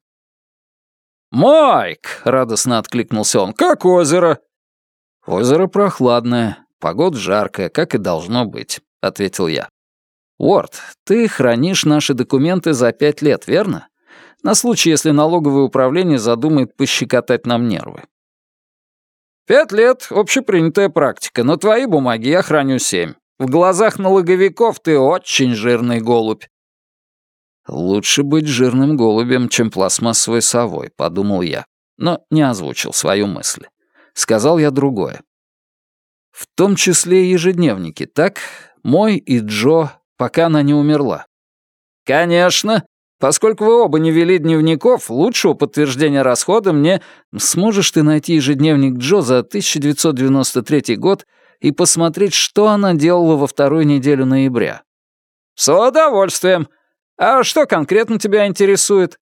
«Майк!» — радостно откликнулся он. «Как озеро?» «Озеро прохладное, погода жаркая, как и должно быть», — ответил я. «Уорд, ты хранишь наши документы за пять лет, верно? На случай, если налоговое управление задумает пощекотать нам нервы. «Пять лет — общепринятая практика, но твои бумаги я храню семь. В глазах налоговиков ты очень жирный голубь». «Лучше быть жирным голубем, чем пластмассовой совой», — подумал я, но не озвучил свою мысль. Сказал я другое. «В том числе и ежедневники, так? Мой и Джо, пока она не умерла». «Конечно. Поскольку вы оба не вели дневников, лучшего подтверждения расхода мне... Сможешь ты найти ежедневник Джо за 1993 год и посмотреть, что она делала во вторую неделю ноября? С удовольствием. А что конкретно тебя интересует?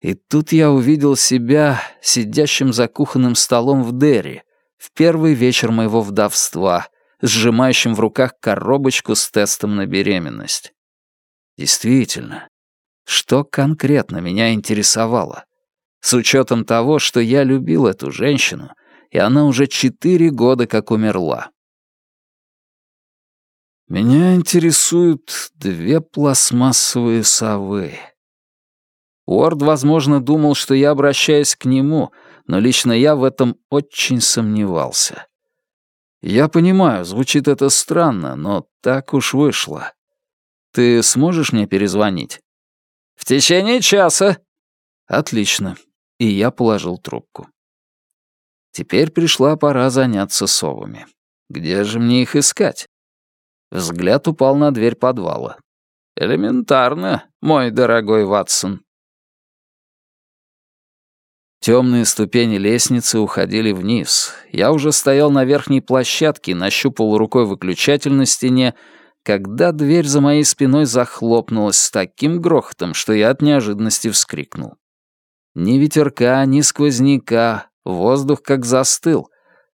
И тут я увидел себя сидящим за кухонным столом в Дерри в первый вечер моего вдовства, сжимающим в руках коробочку с тестом на беременность. Действительно, что конкретно меня интересовало? С учетом того, что я любил эту женщину, и она уже четыре года как умерла. Меня интересуют две пластмассовые совы. Уорд, возможно, думал, что я обращаюсь к нему, но лично я в этом очень сомневался. Я понимаю, звучит это странно, но так уж вышло. Ты сможешь мне перезвонить?» «В течение часа». «Отлично». И я положил трубку. Теперь пришла пора заняться совами. Где же мне их искать? Взгляд упал на дверь подвала. Элементарно, мой дорогой Ватсон. Темные ступени лестницы уходили вниз. Я уже стоял на верхней площадке, нащупал рукой выключатель на стене когда дверь за моей спиной захлопнулась с таким грохотом, что я от неожиданности вскрикнул. Ни ветерка, ни сквозняка, воздух как застыл,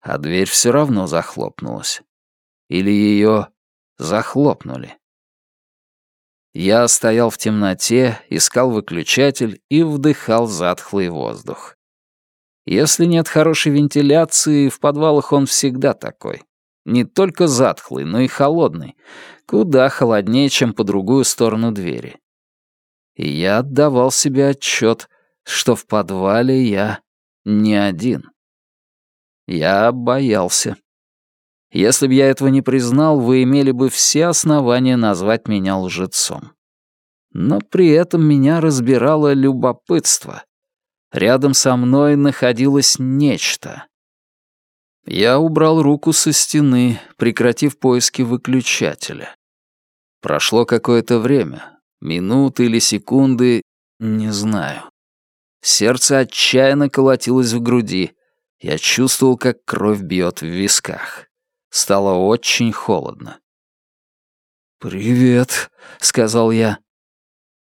а дверь все равно захлопнулась. Или ее захлопнули. Я стоял в темноте, искал выключатель и вдыхал затхлый воздух. Если нет хорошей вентиляции, в подвалах он всегда такой. Не только затхлый, но и холодный, куда холоднее, чем по другую сторону двери. И я отдавал себе отчет, что в подвале я не один. Я боялся. Если бы я этого не признал, вы имели бы все основания назвать меня лжецом. Но при этом меня разбирало любопытство. Рядом со мной находилось нечто. Я убрал руку со стены, прекратив поиски выключателя. Прошло какое-то время, минуты или секунды, не знаю. Сердце отчаянно колотилось в груди. Я чувствовал, как кровь бьет в висках. Стало очень холодно. «Привет», — сказал я.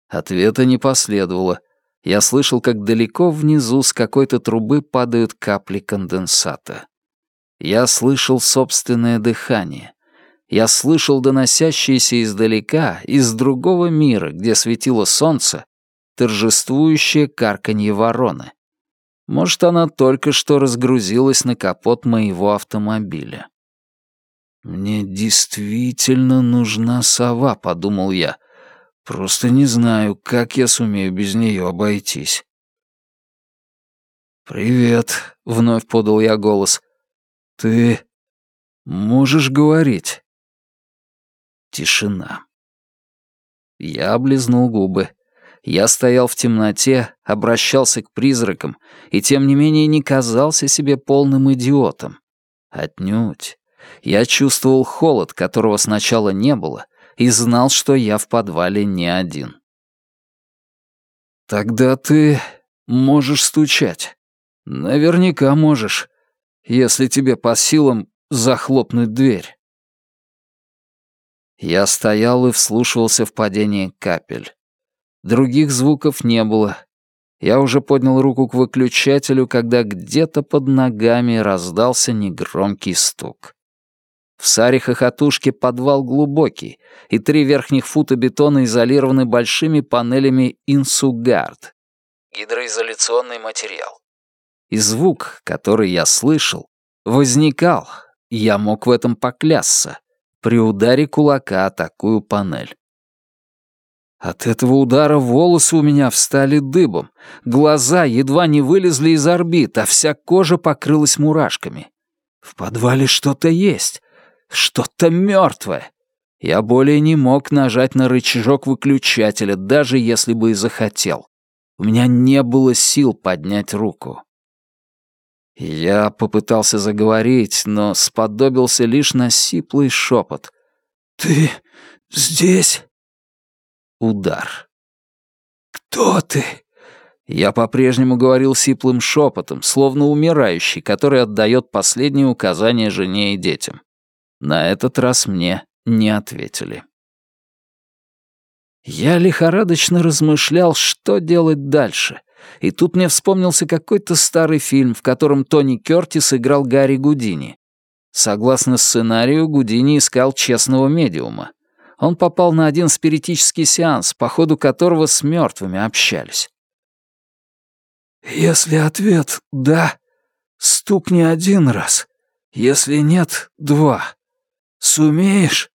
Ответа не последовало. Я слышал, как далеко внизу с какой-то трубы падают капли конденсата. Я слышал собственное дыхание я слышал доносящееся издалека, из другого мира, где светило солнце, торжествующее карканье вороны. Может, она только что разгрузилась на капот моего автомобиля. «Мне действительно нужна сова», — подумал я. Просто не знаю, как я сумею без нее обойтись. «Привет», — вновь подал я голос. «Ты можешь говорить?» Тишина. Я облизнул губы. Я стоял в темноте, обращался к призракам и, тем не менее, не казался себе полным идиотом. Отнюдь. Я чувствовал холод, которого сначала не было, и знал, что я в подвале не один. «Тогда ты можешь стучать. Наверняка можешь, если тебе по силам захлопнуть дверь». Я стоял и вслушивался в падение капель. Других звуков не было. Я уже поднял руку к выключателю, когда где-то под ногами раздался негромкий стук. В саре хохотушки подвал глубокий, и три верхних фута бетона изолированы большими панелями инсугард. Гидроизоляционный материал. И звук, который я слышал, возникал, я мог в этом поклясться, при ударе кулака о такую панель. От этого удара волосы у меня встали дыбом, глаза едва не вылезли из орбит, а вся кожа покрылась мурашками. В подвале что-то есть, что-то мертвое. Я более не мог нажать на рычажок выключателя, даже если бы и захотел. У меня не было сил поднять руку. Я попытался заговорить, но сподобился лишь на сиплый шепот. «Ты здесь?» Удар. «Кто ты?» Я по-прежнему говорил сиплым шепотом, словно умирающий, который отдает последние указания жене и детям. На этот раз мне не ответили. Я лихорадочно размышлял, что делать дальше. И тут мне вспомнился какой-то старый фильм, в котором Тони Кёртис играл Гарри Гудини. Согласно сценарию, Гудини искал честного медиума. Он попал на один спиритический сеанс, по ходу которого с мертвыми общались. «Если ответ «да», стукни один раз. Если нет — два. Сумеешь?»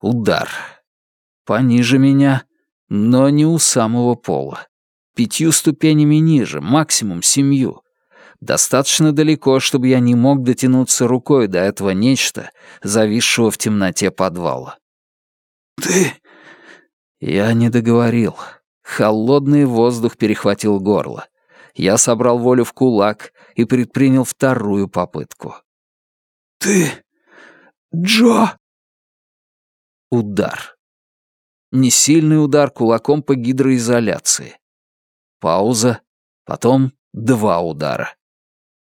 Удар. Пониже меня, но не у самого пола. Пятью ступенями ниже, максимум семью. Достаточно далеко, чтобы я не мог дотянуться рукой до этого нечто, зависшего в темноте подвала. «Ты...» Я не договорил. Холодный воздух перехватил горло. Я собрал волю в кулак и предпринял вторую попытку. «Ты... Джо...» Удар. Несильный удар кулаком по гидроизоляции. Пауза, потом два удара.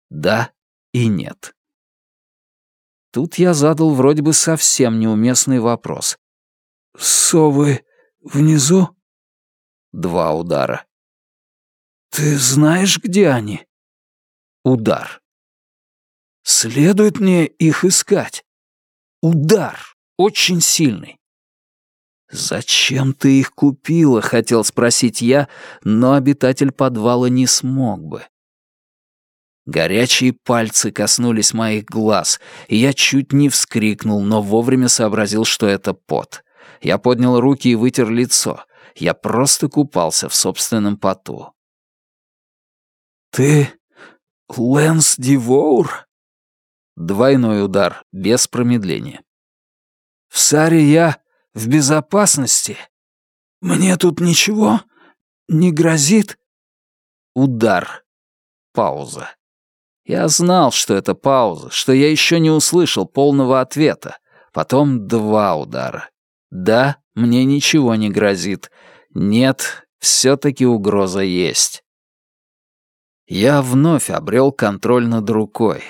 Да и нет. Тут я задал вроде бы совсем неуместный вопрос. «Совы внизу?» Два удара. «Ты знаешь, где они?» Удар. «Следует мне их искать?» Удар. Очень сильный. «Зачем ты их купила?» — хотел спросить я, но обитатель подвала не смог бы. Горячие пальцы коснулись моих глаз, и я чуть не вскрикнул, но вовремя сообразил, что это пот. Я поднял руки и вытер лицо. Я просто купался в собственном поту. «Ты Лэнс Дивоур?» Двойной удар, без промедления. «В Саре я в безопасности? Мне тут ничего не грозит?» Удар. Пауза. Я знал, что это пауза, что я еще не услышал полного ответа. Потом два удара. Да, мне ничего не грозит. Нет, все-таки угроза есть. Я вновь обрел контроль над рукой.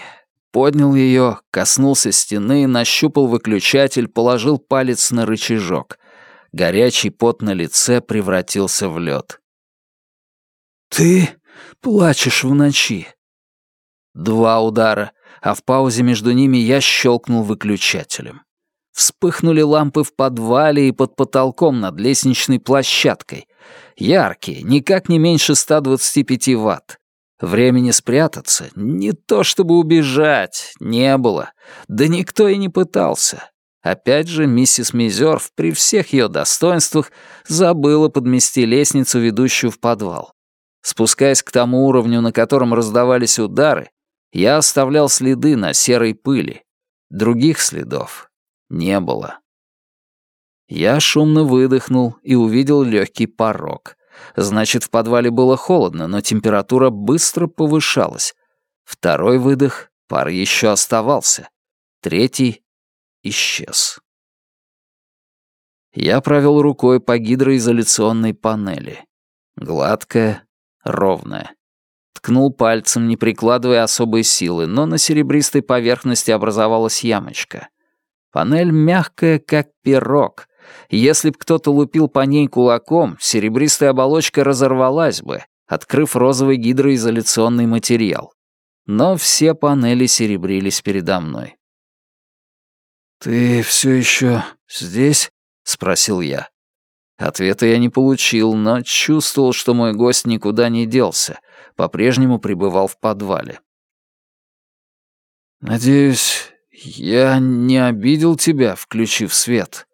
Поднял ее, коснулся стены, нащупал выключатель, положил палец на рычажок. Горячий пот на лице превратился в лед. «Ты плачешь в ночи», Два удара, а в паузе между ними я щелкнул выключателем. Вспыхнули лампы в подвале и под потолком над лестничной площадкой. Яркие, никак не меньше 125 ватт. Времени спрятаться, не то чтобы убежать, не было. Да никто и не пытался. Опять же, миссис Мизерв при всех ее достоинствах забыла подмести лестницу, ведущую в подвал. Спускаясь к тому уровню, на котором раздавались удары, я оставлял следы на серой пыли. Других следов не было. Я шумно выдохнул и увидел легкий порог. Значит, в подвале было холодно, но температура быстро повышалась. Второй выдох, пар еще оставался. Третий исчез. Я провел рукой по гидроизоляционной панели. Гладкая, ровная. Ткнул пальцем, не прикладывая особой силы, но на серебристой поверхности образовалась ямочка. Панель мягкая, как пирог. Если б кто-то лупил по ней кулаком, серебристая оболочка разорвалась бы, открыв розовый гидроизоляционный материал. Но все панели серебрились передо мной. «Ты все еще здесь?» — спросил я. Ответа я не получил, но чувствовал, что мой гость никуда не делся, по-прежнему пребывал в подвале. «Надеюсь, я не обидел тебя, включив свет?»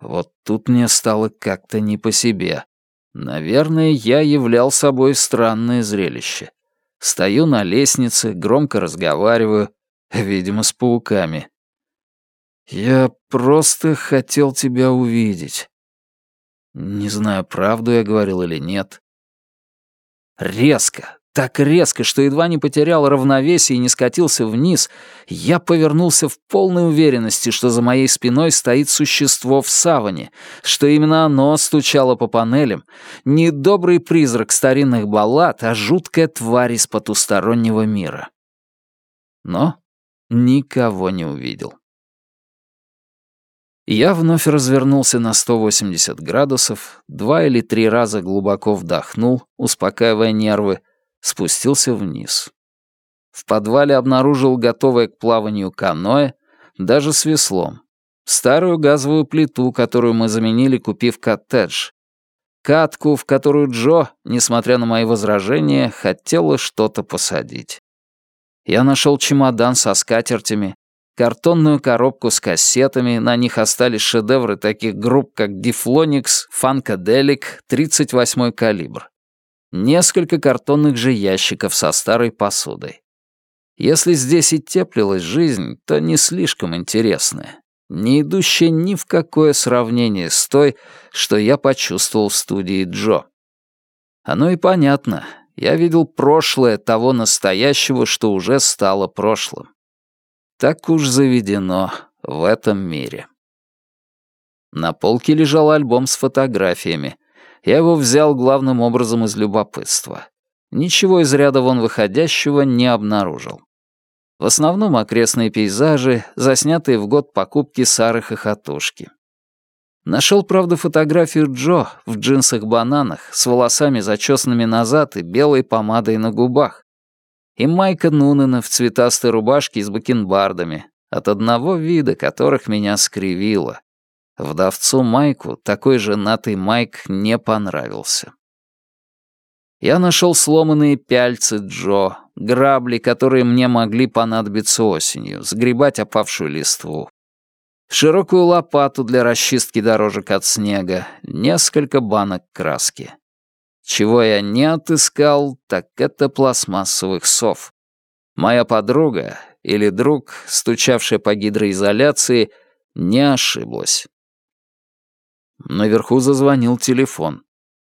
Вот тут мне стало как-то не по себе. Наверное, я являл собой странное зрелище. Стою на лестнице, громко разговариваю, видимо, с пауками. «Я просто хотел тебя увидеть». Не знаю, правду я говорил или нет. Резко, так резко, что едва не потерял равновесие и не скатился вниз, я повернулся в полной уверенности, что за моей спиной стоит существо в саване, что именно оно стучало по панелям, не добрый призрак старинных баллад, а жуткая тварь из потустороннего мира. Но никого не увидел. Я вновь развернулся на 180 градусов, два или три раза глубоко вдохнул, успокаивая нервы, спустился вниз. В подвале обнаружил готовое к плаванию каноэ, даже с веслом. Старую газовую плиту, которую мы заменили, купив коттедж. Катку, в которую Джо, несмотря на мои возражения, хотела что-то посадить. Я нашел чемодан со скатертями, картонную коробку с кассетами, на них остались шедевры таких групп, как Дифлоникс, Фанкаделик, 38-й калибр. Несколько картонных же ящиков со старой посудой. Если здесь и теплилась жизнь, то не слишком интересная, не идущая ни в какое сравнение с той, что я почувствовал в студии Джо. Оно и понятно, я видел прошлое того настоящего, что уже стало прошлым. Так уж заведено в этом мире. На полке лежал альбом с фотографиями. Я его взял главным образом из любопытства. Ничего из ряда вон выходящего не обнаружил. В основном окрестные пейзажи, заснятые в год покупки Сары Хохотушки. Нашел, правда, фотографию Джо в джинсах-бананах с волосами зачесанными назад и белой помадой на губах и Майка Нунена в цветастой рубашке с бакенбардами, от одного вида которых меня скривило. Вдовцу Майку такой женатый Майк не понравился. Я нашел сломанные пяльцы Джо, грабли, которые мне могли понадобиться осенью, сгребать опавшую листву. Широкую лопату для расчистки дорожек от снега, несколько банок краски. Чего я не отыскал, так это пластмассовых сов. Моя подруга или друг, стучавшая по гидроизоляции, не ошиблась. Наверху зазвонил телефон.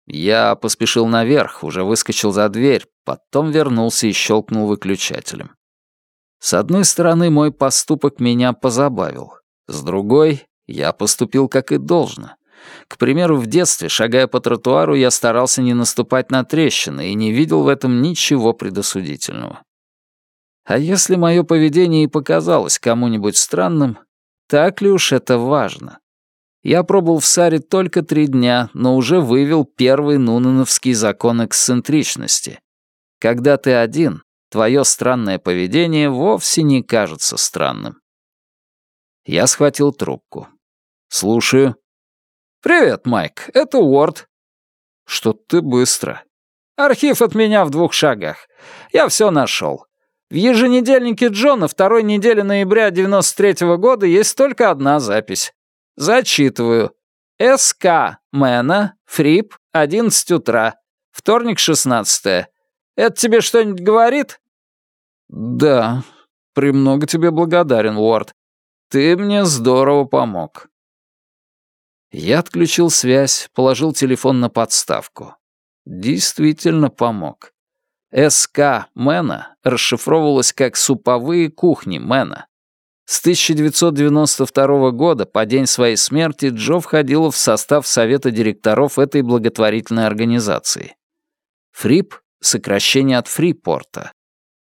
Я поспешил наверх, уже выскочил за дверь, потом вернулся и щелкнул выключателем. С одной стороны, мой поступок меня позабавил. С другой, я поступил как и должно. К примеру, в детстве, шагая по тротуару, я старался не наступать на трещины и не видел в этом ничего предосудительного. А если мое поведение и показалось кому-нибудь странным, так ли уж это важно? Я пробыл в Саре только три дня, но уже вывел первый нунановский закон эксцентричности. Когда ты один, твое странное поведение вовсе не кажется странным. Я схватил трубку. «Слушаю». «Привет, Майк, это Уорд». «Что ты быстро». «Архив от меня в двух шагах. Я все нашел. В еженедельнике Джона второй недели ноября 93-го года есть только одна запись. Зачитываю. СК Мэна, Фрип, 11 утра. Вторник, 16 Это тебе что-нибудь говорит? Да. Премного тебе благодарен, Уорд. Ты мне здорово помог. Я отключил связь, положил телефон на подставку. Действительно помог. СК Мэна расшифровывалась как «суповые кухни Мэна». С 1992 года, по день своей смерти, Джо входила в состав совета директоров этой благотворительной организации. ФРИП — сокращение от Фрипорта.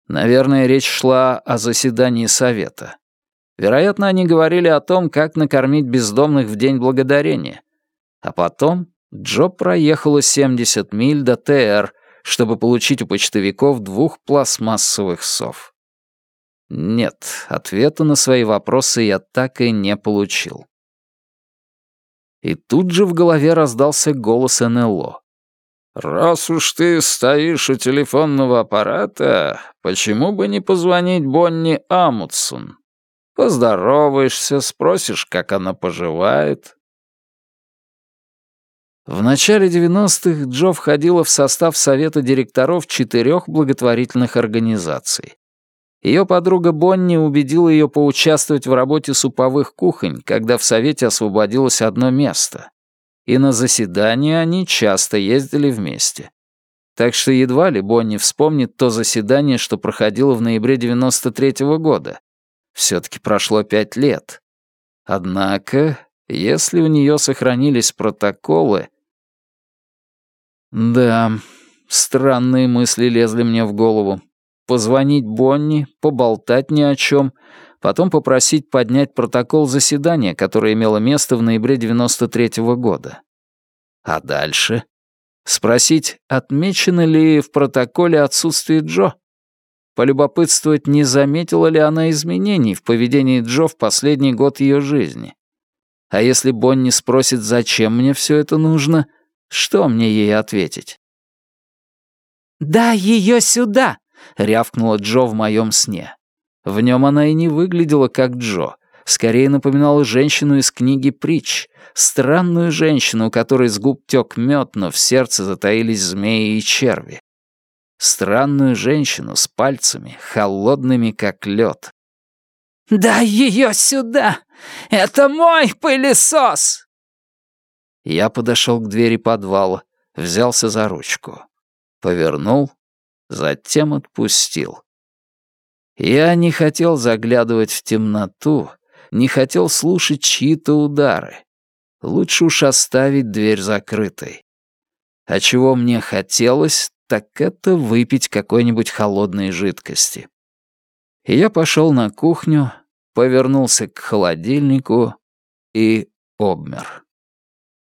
Наверное, речь шла о заседании совета. Вероятно, они говорили о том, как накормить бездомных в День Благодарения. А потом Джо проехала 70 миль до ТР, чтобы получить у почтовиков двух пластмассовых сов. Нет, ответа на свои вопросы я так и не получил. И тут же в голове раздался голос НЛО. «Раз уж ты стоишь у телефонного аппарата, почему бы не позвонить Бонни Амутсон? Поздороваешься, спросишь, как она поживает, в начале 90-х Джо входила в состав совета директоров четырех благотворительных организаций. Ее подруга Бонни убедила ее поучаствовать в работе суповых кухонь, когда в совете освободилось одно место. И на заседания они часто ездили вместе. Так что едва ли Бонни вспомнит то заседание, что проходило в ноябре 93-го года. Все-таки прошло пять лет. Однако, если у нее сохранились протоколы, да, странные мысли лезли мне в голову. Позвонить Бонни, поболтать ни о чем, потом попросить поднять протокол заседания, которое имело место в ноябре 93-го года. А дальше? Спросить, отмечено ли в протоколе отсутствие Джо? Полюбопытствовать, не заметила ли она изменений в поведении Джо в последний год ее жизни. А если Бонни спросит, зачем мне все это нужно — что мне ей ответить? «Дай ее сюда!» — рявкнула Джо в моем сне. В нем она и не выглядела как Джо. Скорее напоминала женщину из книги «Притч», странную женщину, у которой с губ тек мед, но в сердце затаились змеи и черви. Странную женщину с пальцами, холодными как лед. «Дай ее сюда! Это мой пылесос!» Я подошел к двери подвала, взялся за ручку. Повернул, затем отпустил. Я не хотел заглядывать в темноту, не хотел слушать чьи-то удары. Лучше уж оставить дверь закрытой. А чего мне хотелось, так это выпить какой-нибудь холодной жидкости. И я пошел на кухню, повернулся к холодильнику и обмер.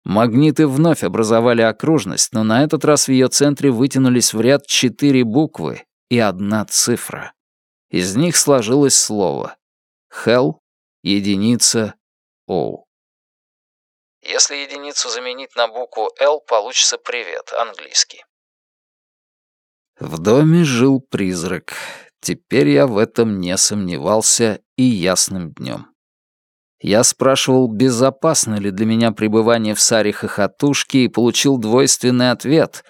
Магниты вновь образовали окружность, но на этот раз в ее центре вытянулись в ряд четыре буквы и одна цифра. Из них сложилось слово «Хелл», единица, «Оу». Если единицу заменить на букву «Л», получится «Привет», английский. В доме жил призрак. Теперь я в этом не сомневался и ясным днем. Я спрашивал, безопасно ли для меня пребывание в Саре Хохотушке, и получил двойственный ответ,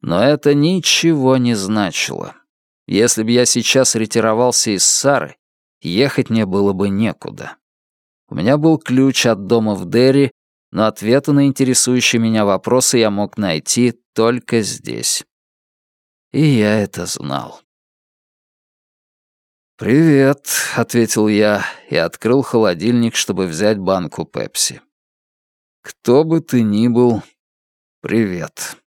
но это ничего не значило. Если бы я сейчас ретировался из Сары, ехать мне было бы некуда. У меня был ключ от дома в Дерри, но ответы на интересующие меня вопросы я мог найти только здесь. И я это знал. «Привет», — ответил я и открыл холодильник, чтобы взять банку пепси. «Кто бы ты ни был, привет».